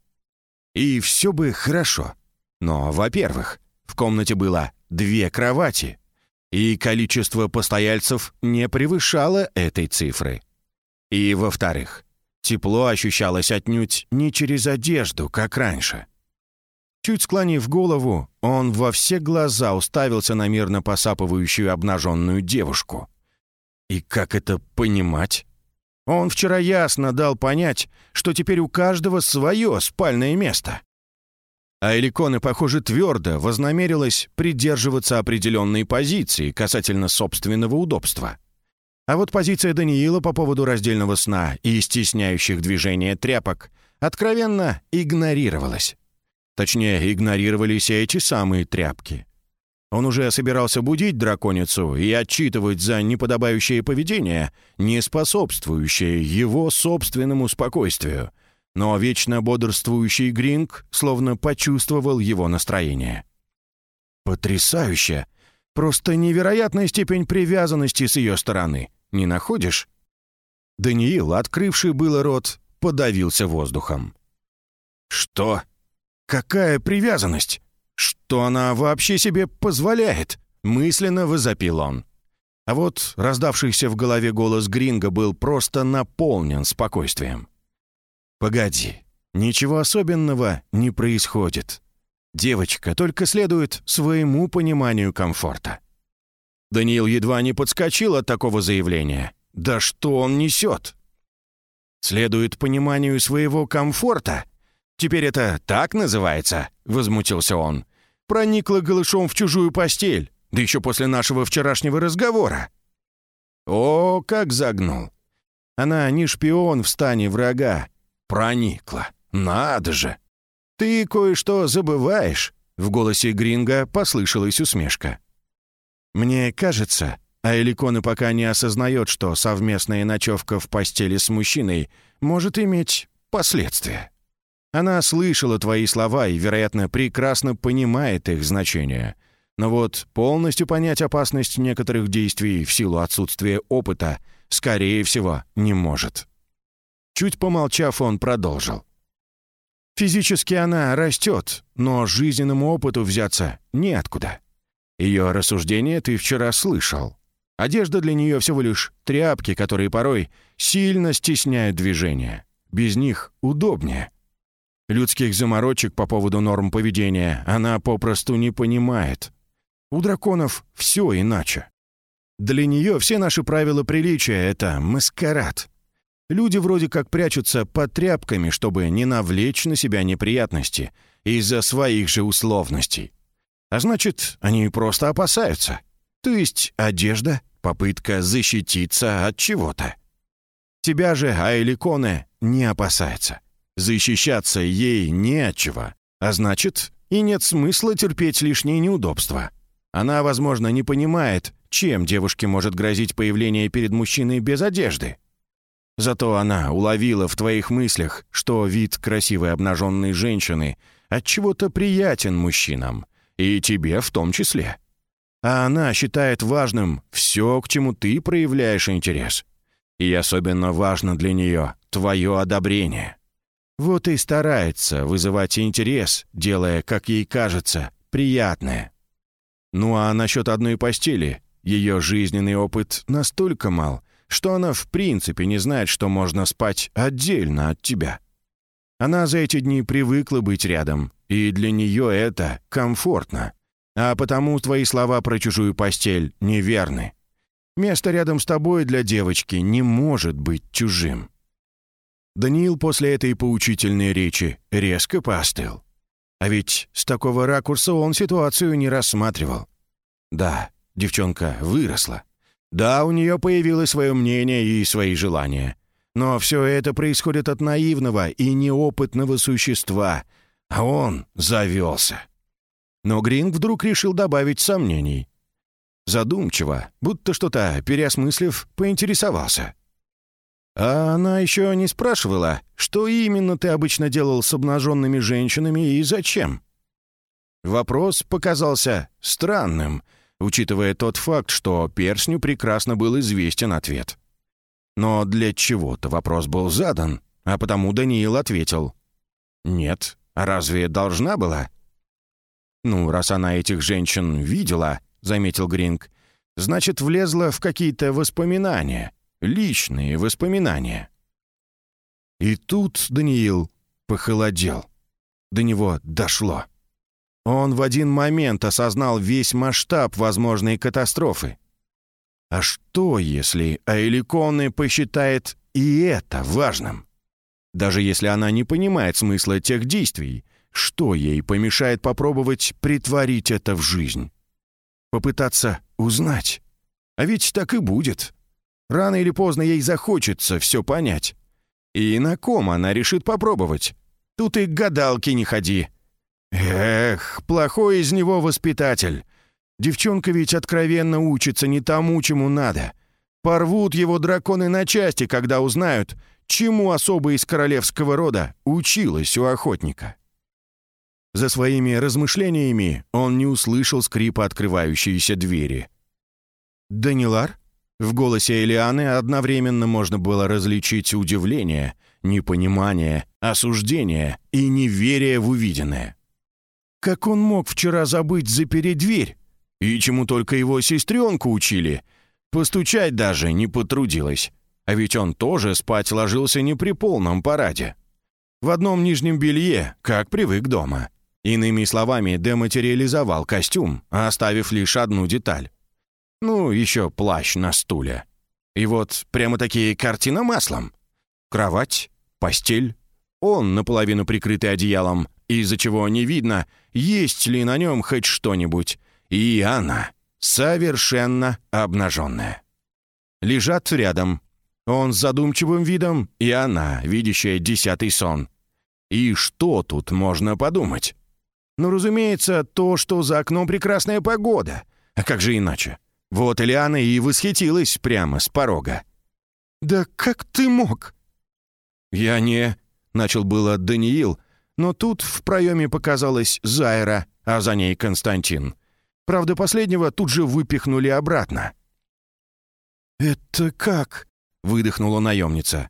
И все бы хорошо, но, во-первых, в комнате было две кровати, и количество постояльцев не превышало этой цифры. И, во-вторых, тепло ощущалось отнюдь не через одежду, как раньше. Чуть склонив голову, он во все глаза уставился на мирно посапывающую обнаженную девушку. И как это понимать? Он вчера ясно дал понять, что теперь у каждого свое спальное место. А Эликоне, похоже, твердо вознамерилась придерживаться определенной позиции касательно собственного удобства. А вот позиция Даниила по поводу раздельного сна и стесняющих движения тряпок откровенно игнорировалась. Точнее, игнорировались эти самые тряпки. Он уже собирался будить драконицу и отчитывать за неподобающее поведение, не способствующее его собственному спокойствию — но вечно бодрствующий Гринг словно почувствовал его настроение. «Потрясающе! Просто невероятная степень привязанности с ее стороны, не находишь?» Даниил, открывший было рот, подавился воздухом. «Что? Какая привязанность? Что она вообще себе позволяет?» — мысленно возопил он. А вот раздавшийся в голове голос Гринга был просто наполнен спокойствием. «Погоди, ничего особенного не происходит. Девочка только следует своему пониманию комфорта». Даниил едва не подскочил от такого заявления. «Да что он несет?» «Следует пониманию своего комфорта? Теперь это так называется?» — возмутился он. «Проникла голышом в чужую постель, да еще после нашего вчерашнего разговора». «О, как загнул! Она не шпион в стане врага. Проникла. Надо же! Ты кое-что забываешь!» В голосе Гринга послышалась усмешка. «Мне кажется, а Эликона пока не осознает, что совместная ночевка в постели с мужчиной может иметь последствия. Она слышала твои слова и, вероятно, прекрасно понимает их значение. Но вот полностью понять опасность некоторых действий в силу отсутствия опыта, скорее всего, не может». Чуть помолчав, он продолжил. «Физически она растет, но жизненному опыту взяться неоткуда. Ее рассуждение ты вчера слышал. Одежда для нее всего лишь тряпки, которые порой сильно стесняют движение. Без них удобнее. Людских заморочек по поводу норм поведения она попросту не понимает. У драконов все иначе. Для нее все наши правила приличия — это маскарад. Люди вроде как прячутся под тряпками, чтобы не навлечь на себя неприятности из-за своих же условностей. А значит, они просто опасаются. То есть одежда — попытка защититься от чего-то. Тебя же Айликоне не опасается. Защищаться ей не от чего. А значит, и нет смысла терпеть лишние неудобства. Она, возможно, не понимает, чем девушке может грозить появление перед мужчиной без одежды. Зато она уловила в твоих мыслях, что вид красивой обнаженной женщины от чего-то приятен мужчинам, и тебе в том числе. А она считает важным все, к чему ты проявляешь интерес. И особенно важно для нее твое одобрение. Вот и старается вызывать интерес, делая, как ей кажется, приятное. Ну а насчет одной постели, ее жизненный опыт настолько мал, что она в принципе не знает, что можно спать отдельно от тебя. Она за эти дни привыкла быть рядом, и для нее это комфортно. А потому твои слова про чужую постель неверны. Место рядом с тобой для девочки не может быть чужим». Даниил после этой поучительной речи резко поостыл. А ведь с такого ракурса он ситуацию не рассматривал. Да, девчонка выросла. Да, у нее появилось свое мнение и свои желания. Но все это происходит от наивного и неопытного существа, а он завелся. Но Гринг вдруг решил добавить сомнений. Задумчиво, будто что-то переосмыслив, поинтересовался. «А она еще не спрашивала, что именно ты обычно делал с обнаженными женщинами и зачем?» Вопрос показался странным, учитывая тот факт, что персню прекрасно был известен ответ. Но для чего-то вопрос был задан, а потому Даниил ответил. «Нет, разве должна была?» «Ну, раз она этих женщин видела», — заметил Гринг, «значит, влезла в какие-то воспоминания, личные воспоминания». И тут Даниил похолодел. До него дошло. Он в один момент осознал весь масштаб возможной катастрофы. А что, если Аэликоне посчитает и это важным? Даже если она не понимает смысла тех действий, что ей помешает попробовать притворить это в жизнь? Попытаться узнать. А ведь так и будет. Рано или поздно ей захочется все понять. И на ком она решит попробовать? Тут и к гадалке не ходи. Эх, плохой из него воспитатель. Девчонка ведь откровенно учится не тому, чему надо. Порвут его драконы на части, когда узнают, чему особо из королевского рода училась у охотника. За своими размышлениями он не услышал скрипа открывающейся двери. «Данилар?» В голосе Элианы одновременно можно было различить удивление, непонимание, осуждение и неверие в увиденное. Как он мог вчера забыть запереть дверь? И чему только его сестренку учили? Постучать даже не потрудилась. А ведь он тоже спать ложился не при полном параде. В одном нижнем белье, как привык дома. Иными словами, дематериализовал костюм, оставив лишь одну деталь. Ну, еще плащ на стуле. И вот прямо такие картина маслом. Кровать, постель, он наполовину прикрытый одеялом, из-за чего не видно, есть ли на нем хоть что-нибудь, и она совершенно обнаженная. Лежат рядом. Он с задумчивым видом, и она, видящая десятый сон. И что тут можно подумать? Ну, разумеется, то, что за окном прекрасная погода. А как же иначе? Вот Ильяна и восхитилась прямо с порога. «Да как ты мог?» «Я не...» — начал было Даниил, но тут в проеме показалась Зайра, а за ней Константин. Правда, последнего тут же выпихнули обратно. «Это как?» — выдохнула наемница.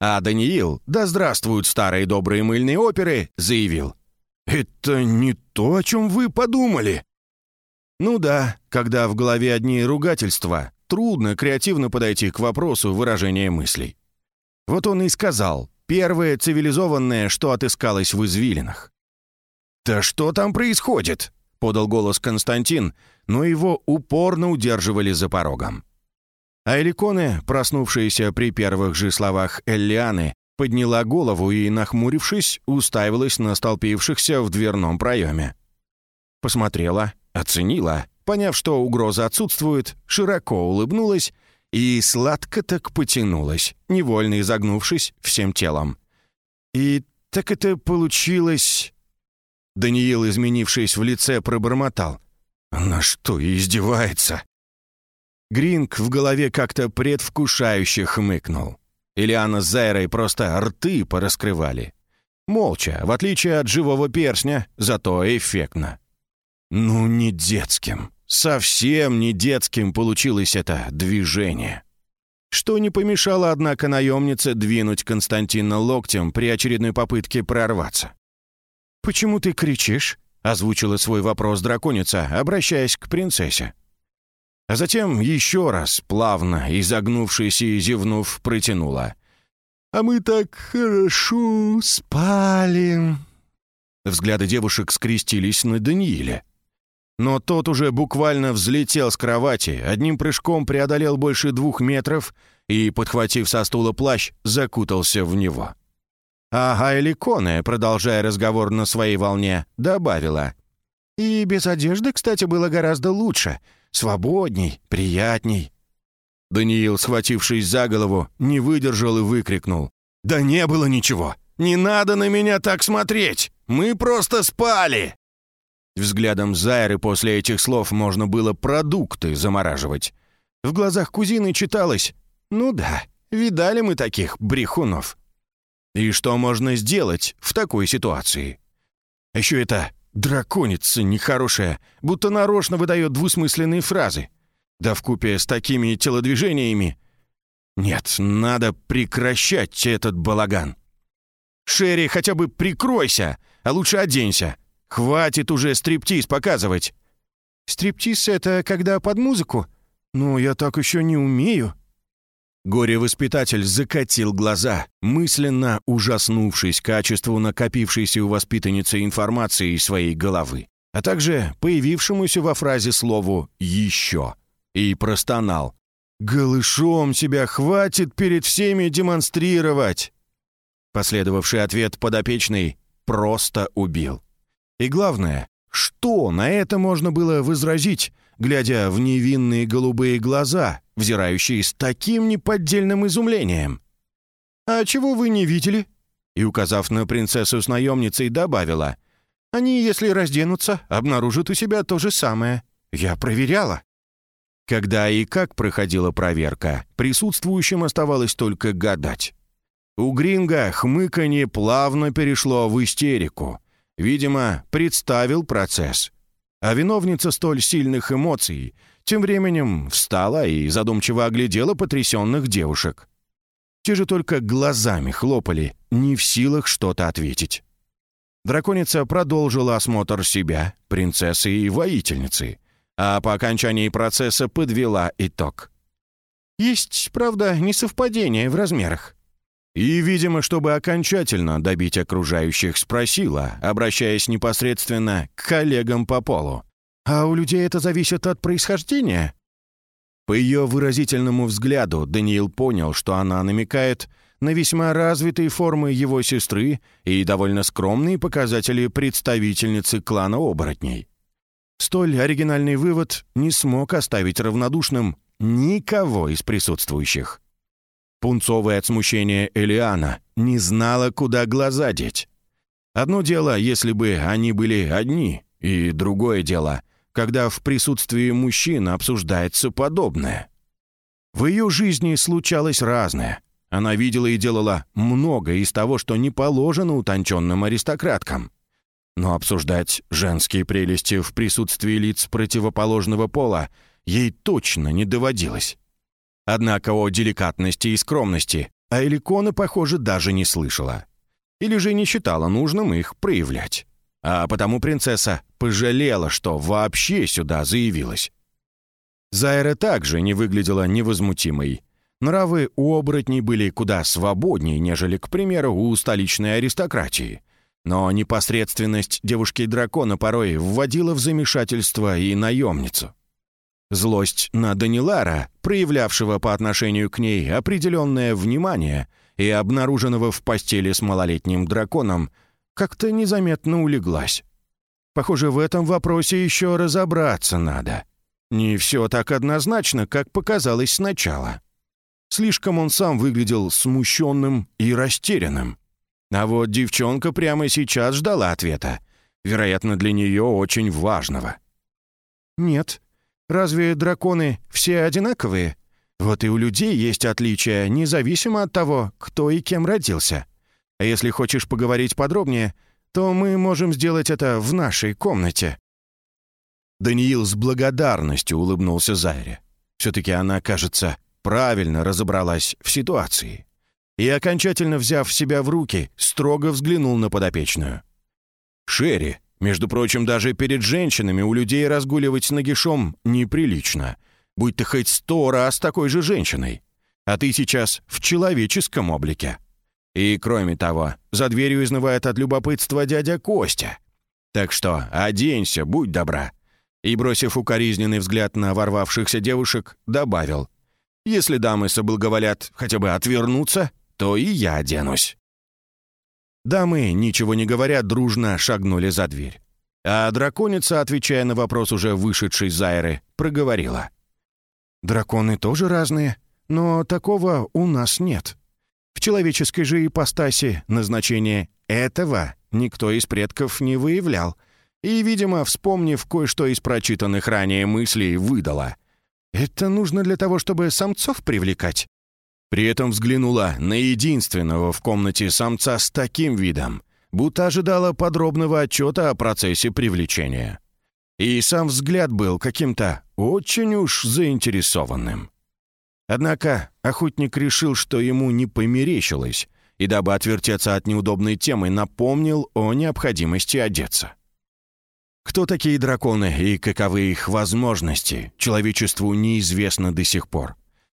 А Даниил, да здравствуют старые добрые мыльные оперы, заявил. «Это не то, о чем вы подумали». Ну да, когда в голове одни ругательства, трудно креативно подойти к вопросу выражения мыслей. Вот он и сказал, первое цивилизованное, что отыскалось в извилинах. «Да что там происходит?» — подал голос Константин, но его упорно удерживали за порогом. А проснувшаяся при первых же словах Эллианы, подняла голову и, нахмурившись, уставилась на столпившихся в дверном проеме. Посмотрела, оценила, поняв, что угроза отсутствует, широко улыбнулась и сладко так потянулась, невольно изогнувшись всем телом. И так это получилось... Даниил, изменившись в лице, пробормотал. «На что, издевается?» Гринг в голове как-то предвкушающе хмыкнул. Ильяна с Зайрой просто рты пораскрывали. Молча, в отличие от живого персня, зато эффектно. Ну, не детским. Совсем не детским получилось это движение. Что не помешало, однако, наемнице двинуть Константина локтем при очередной попытке прорваться. «Почему ты кричишь?» — озвучила свой вопрос драконица, обращаясь к принцессе. А затем еще раз, плавно, изогнувшись и зевнув, протянула. «А мы так хорошо спали!» Взгляды девушек скрестились на Данииле. Но тот уже буквально взлетел с кровати, одним прыжком преодолел больше двух метров и, подхватив со стула плащ, закутался в него. А Гайли Коне, продолжая разговор на своей волне, добавила. «И без одежды, кстати, было гораздо лучше свободней, приятней». Даниил, схватившись за голову, не выдержал и выкрикнул. «Да не было ничего! Не надо на меня так смотреть! Мы просто спали!» Взглядом Зайры после этих слов можно было продукты замораживать. В глазах кузины читалось «Ну да, видали мы таких брехунов». И что можно сделать в такой ситуации? Еще это Драконица нехорошая, будто нарочно выдает двусмысленные фразы. Да вкупе с такими телодвижениями... Нет, надо прекращать этот балаган. Шерри, хотя бы прикройся, а лучше оденься. Хватит уже стриптиз показывать. Стриптиз — это когда под музыку? Ну, я так еще не умею. Горе-воспитатель закатил глаза, мысленно ужаснувшись качеству накопившейся у воспитанницы информации из своей головы, а также появившемуся во фразе слову «еще», и простонал. «Голышом себя хватит перед всеми демонстрировать!» Последовавший ответ подопечный просто убил. И главное, что на это можно было возразить, глядя в невинные голубые глаза, взирающие с таким неподдельным изумлением. «А чего вы не видели?» И, указав на принцессу с наемницей, добавила. «Они, если разденутся, обнаружат у себя то же самое. Я проверяла». Когда и как проходила проверка, присутствующим оставалось только гадать. У Гринга хмыканье плавно перешло в истерику. Видимо, представил процесс. А виновница столь сильных эмоций тем временем встала и задумчиво оглядела потрясенных девушек. Те же только глазами хлопали, не в силах что-то ответить. Драконица продолжила осмотр себя, принцессы и воительницы, а по окончании процесса подвела итог. Есть, правда, несовпадение в размерах. И, видимо, чтобы окончательно добить окружающих, спросила, обращаясь непосредственно к коллегам по полу. «А у людей это зависит от происхождения?» По ее выразительному взгляду Даниил понял, что она намекает на весьма развитые формы его сестры и довольно скромные показатели представительницы клана оборотней. Столь оригинальный вывод не смог оставить равнодушным никого из присутствующих. Пунцовая от смущения Элиана не знала, куда глаза деть. Одно дело, если бы они были одни, и другое дело, когда в присутствии мужчин обсуждается подобное. В ее жизни случалось разное. Она видела и делала многое из того, что не положено утонченным аристократкам. Но обсуждать женские прелести в присутствии лиц противоположного пола ей точно не доводилось. Однако о деликатности и скромности Айликона, похоже, даже не слышала. Или же не считала нужным их проявлять. А потому принцесса пожалела, что вообще сюда заявилась. Зайра также не выглядела невозмутимой. Нравы у оборотней были куда свободнее, нежели, к примеру, у столичной аристократии. Но непосредственность девушки-дракона порой вводила в замешательство и наемницу. Злость на Данилара, проявлявшего по отношению к ней определенное внимание и обнаруженного в постели с малолетним драконом, как-то незаметно улеглась. Похоже, в этом вопросе еще разобраться надо. Не все так однозначно, как показалось сначала. Слишком он сам выглядел смущенным и растерянным. А вот девчонка прямо сейчас ждала ответа. Вероятно, для нее очень важного. «Нет, Разве драконы все одинаковые? Вот и у людей есть отличия, независимо от того, кто и кем родился. А если хочешь поговорить подробнее, то мы можем сделать это в нашей комнате». Даниил с благодарностью улыбнулся Зайре. Все-таки она, кажется, правильно разобралась в ситуации. И, окончательно взяв себя в руки, строго взглянул на подопечную. «Шерри, между прочим, даже перед женщинами у людей разгуливать нагишом неприлично. Будь ты хоть сто раз такой же женщиной. А ты сейчас в человеческом облике. И, кроме того, за дверью изнывает от любопытства дядя Костя. Так что оденься, будь добра». И, бросив укоризненный взгляд на ворвавшихся девушек, добавил. «Если дамы соблаговолят хотя бы отвернуться, то и я оденусь». Дамы, ничего не говоря, дружно шагнули за дверь. А драконица, отвечая на вопрос уже вышедшей Зайры, проговорила. «Драконы тоже разные, но такого у нас нет. В человеческой же ипостаси назначение этого никто из предков не выявлял, и, видимо, вспомнив кое-что из прочитанных ранее мыслей, выдала. «Это нужно для того, чтобы самцов привлекать. При этом взглянула на единственного в комнате самца с таким видом, будто ожидала подробного отчета о процессе привлечения. И сам взгляд был каким-то очень уж заинтересованным. Однако охотник решил, что ему не померещилось, и дабы отвертеться от неудобной темы, напомнил о необходимости одеться. Кто такие драконы и каковы их возможности, человечеству неизвестно до сих пор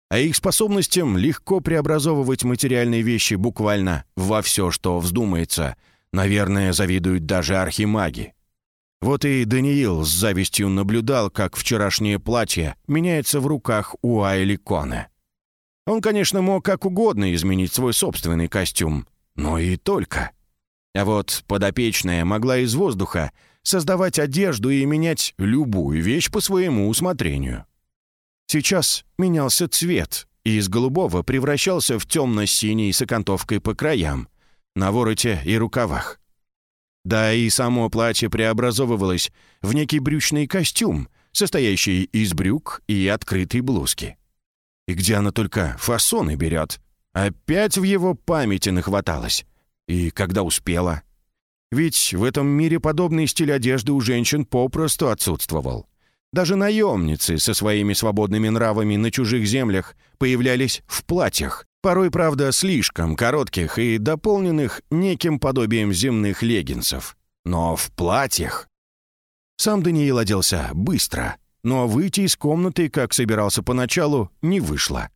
а их способностям легко преобразовывать материальные вещи буквально во все, что вздумается, наверное, завидуют даже архимаги. Вот и Даниил с завистью наблюдал, как вчерашнее платье меняется в руках у Айли Коне. Он, конечно, мог как угодно изменить свой собственный костюм, но и только. А вот подопечная могла из воздуха создавать одежду и менять любую вещь по своему усмотрению. Сейчас менялся цвет, и из голубого превращался в темно-синий с окантовкой по краям, на вороте и рукавах. Да и само платье преобразовывалось в некий брючный костюм, состоящий из брюк и открытой блузки. И где она только фасоны берет? Опять в его памяти нахваталась. И когда успела? Ведь в этом мире подобный стиль одежды у женщин попросту отсутствовал. Даже наемницы со своими свободными нравами на чужих землях появлялись в платьях, порой, правда, слишком коротких и дополненных неким подобием земных леггинсов. Но в платьях. Сам Даниил оделся быстро, но выйти из комнаты, как собирался поначалу, не вышло.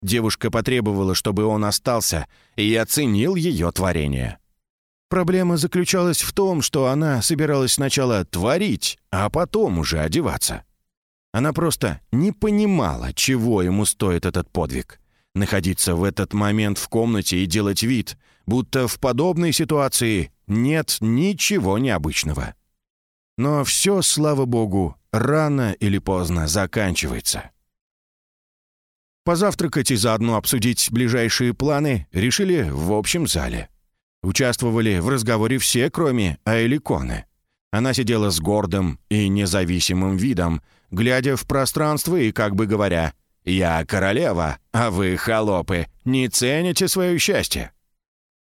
Девушка потребовала, чтобы он остался, и оценил ее творение. Проблема заключалась в том, что она собиралась сначала творить, а потом уже одеваться. Она просто не понимала, чего ему стоит этот подвиг. Находиться в этот момент в комнате и делать вид, будто в подобной ситуации нет ничего необычного. Но все, слава богу, рано или поздно заканчивается. Позавтракать и заодно обсудить ближайшие планы решили в общем зале. Участвовали в разговоре все, кроме Аэликоны. Она сидела с гордым и независимым видом, глядя в пространство и как бы говоря «Я королева, а вы, холопы, не цените свое счастье».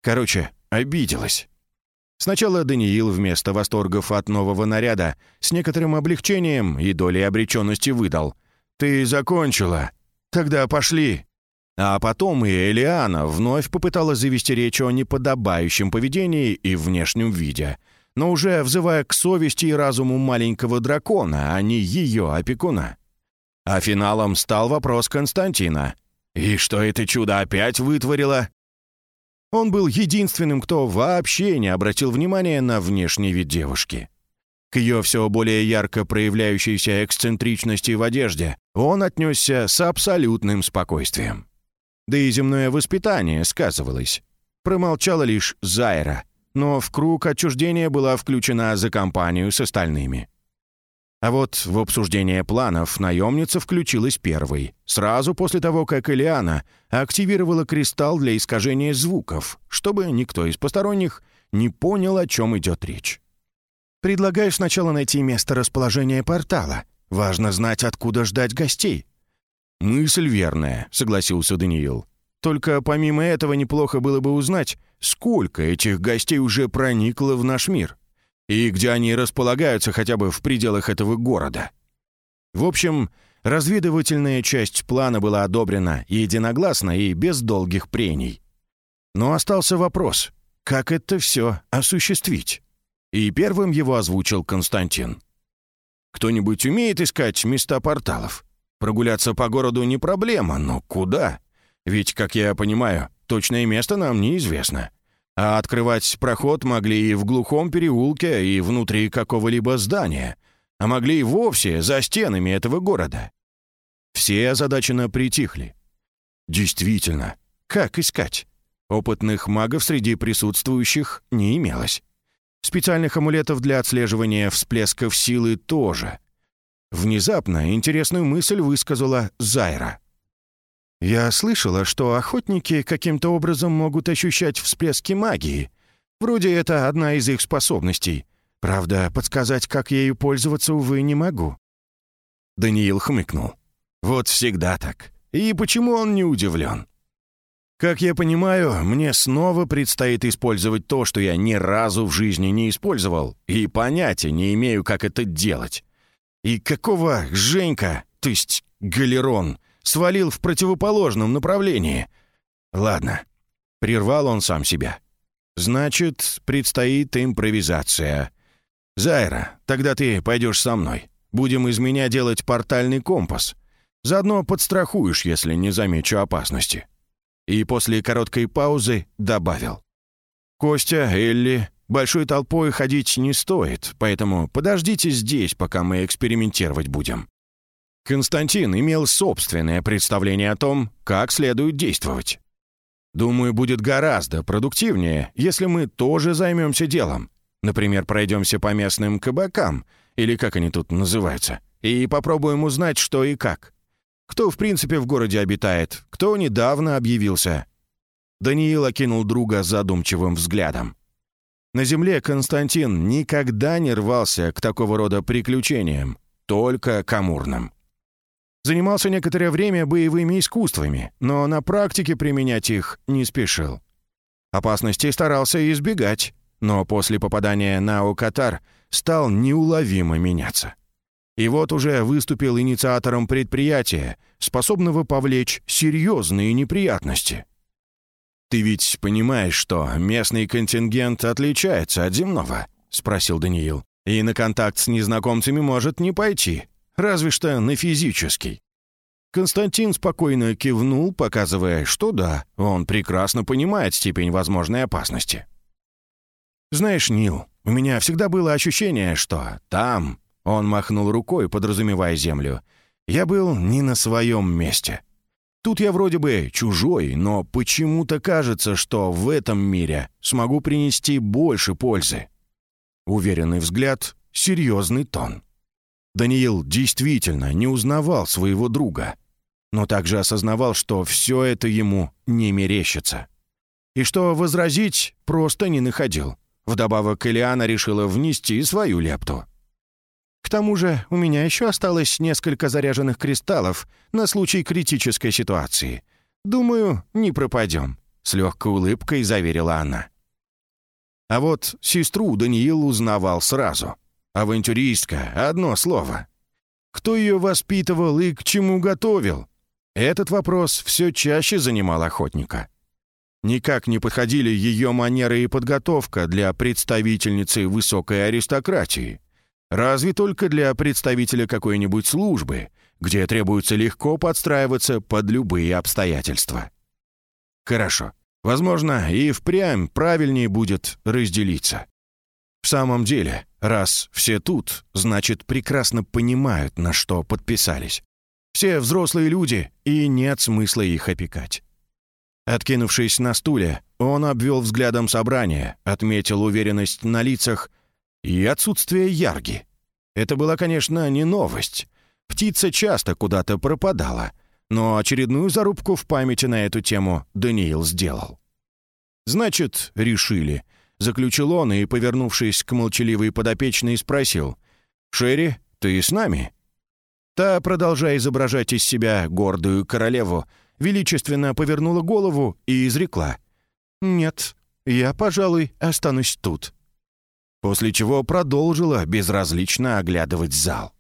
Короче, обиделась. Сначала Даниил вместо восторгов от нового наряда с некоторым облегчением и долей обреченности выдал. «Ты закончила. Тогда пошли». А потом и Элиана вновь попыталась завести речь о неподобающем поведении и внешнем виде, но уже взывая к совести и разуму маленького дракона, а не ее опекуна. А финалом стал вопрос Константина. «И что это чудо опять вытворило?» Он был единственным, кто вообще не обратил внимания на внешний вид девушки. К ее все более ярко проявляющейся эксцентричности в одежде он отнесся с абсолютным спокойствием. Да и земное воспитание сказывалось. Промолчала лишь Зайра, но в круг отчуждения была включена за компанию с остальными. А вот в обсуждение планов наемница включилась первой, сразу после того, как Элиана активировала кристалл для искажения звуков, чтобы никто из посторонних не понял, о чем идет речь. «Предлагаю сначала найти место расположения портала. Важно знать, откуда ждать гостей. «Мысль верная», — согласился Даниил. «Только помимо этого неплохо было бы узнать, сколько этих гостей уже проникло в наш мир, и где они располагаются хотя бы в пределах этого города». В общем, разведывательная часть плана была одобрена единогласно и без долгих прений. Но остался вопрос, как это все осуществить? И первым его озвучил Константин. «Кто-нибудь умеет искать места порталов?» Прогуляться по городу не проблема, но куда? Ведь, как я понимаю, точное место нам неизвестно. А открывать проход могли и в глухом переулке, и внутри какого-либо здания, а могли и вовсе за стенами этого города. Все озадаченно притихли. Действительно, как искать? Опытных магов среди присутствующих не имелось. Специальных амулетов для отслеживания всплесков силы тоже. Внезапно интересную мысль высказала Зайра. «Я слышала, что охотники каким-то образом могут ощущать всплески магии. Вроде это одна из их способностей. Правда, подсказать, как ею пользоваться, увы, не могу». Даниил хмыкнул. «Вот всегда так. И почему он не удивлен?» «Как я понимаю, мне снова предстоит использовать то, что я ни разу в жизни не использовал, и понятия не имею, как это делать. И какого Женька, то есть Галерон, свалил в противоположном направлении? Ладно, прервал он сам себя. Значит, предстоит импровизация. Зайра, тогда ты пойдешь со мной. Будем из меня делать портальный компас. Заодно подстрахуешь, если не замечу опасности. И после короткой паузы добавил. Костя, Элли, Большой толпой ходить не стоит, поэтому подождите здесь, пока мы экспериментировать будем». Константин имел собственное представление о том, как следует действовать. «Думаю, будет гораздо продуктивнее, если мы тоже займемся делом. Например, пройдемся по местным кабакам, или как они тут называются, и попробуем узнать, что и как. Кто, в принципе, в городе обитает, кто недавно объявился». Даниил окинул друга задумчивым взглядом. На земле Константин никогда не рвался к такого рода приключениям, только к амурным. Занимался некоторое время боевыми искусствами, но на практике применять их не спешил. Опасностей старался избегать, но после попадания на Окатар стал неуловимо меняться. И вот уже выступил инициатором предприятия, способного повлечь серьезные неприятности. «Ты ведь понимаешь, что местный контингент отличается от земного?» — спросил Даниил. «И на контакт с незнакомцами может не пойти, разве что на физический». Константин спокойно кивнул, показывая, что да, он прекрасно понимает степень возможной опасности. «Знаешь, Нил, у меня всегда было ощущение, что там, он махнул рукой, подразумевая землю. «Я был не на своем месте. Тут я вроде бы чужой, но почему-то кажется, что в этом мире смогу принести больше пользы». Уверенный взгляд, серьезный тон. Даниил действительно не узнавал своего друга, но также осознавал, что все это ему не мерещится. И что возразить просто не находил. Вдобавок Элиана решила внести свою лепту. Тому же у меня еще осталось несколько заряженных кристаллов на случай критической ситуации. Думаю, не пропадем», — с легкой улыбкой заверила она. А вот сестру Даниил узнавал сразу. Авантюристка — одно слово. Кто ее воспитывал и к чему готовил? Этот вопрос все чаще занимал охотника. Никак не подходили ее манеры и подготовка для представительницы высокой аристократии. Разве только для представителя какой-нибудь службы, где требуется легко подстраиваться под любые обстоятельства. Хорошо. Возможно, и впрямь правильнее будет разделиться. В самом деле, раз все тут, значит, прекрасно понимают, на что подписались. Все взрослые люди, и нет смысла их опекать. Откинувшись на стуле, он обвел взглядом собрание, отметил уверенность на лицах — и отсутствие ярги. Это была, конечно, не новость. Птица часто куда-то пропадала, но очередную зарубку в памяти на эту тему Даниил сделал. «Значит, решили», — заключил он и, повернувшись к молчаливой подопечной, спросил. «Шерри, ты с нами?» Та, продолжая изображать из себя гордую королеву, величественно повернула голову и изрекла. «Нет, я, пожалуй, останусь тут» после чего продолжила безразлично оглядывать зал.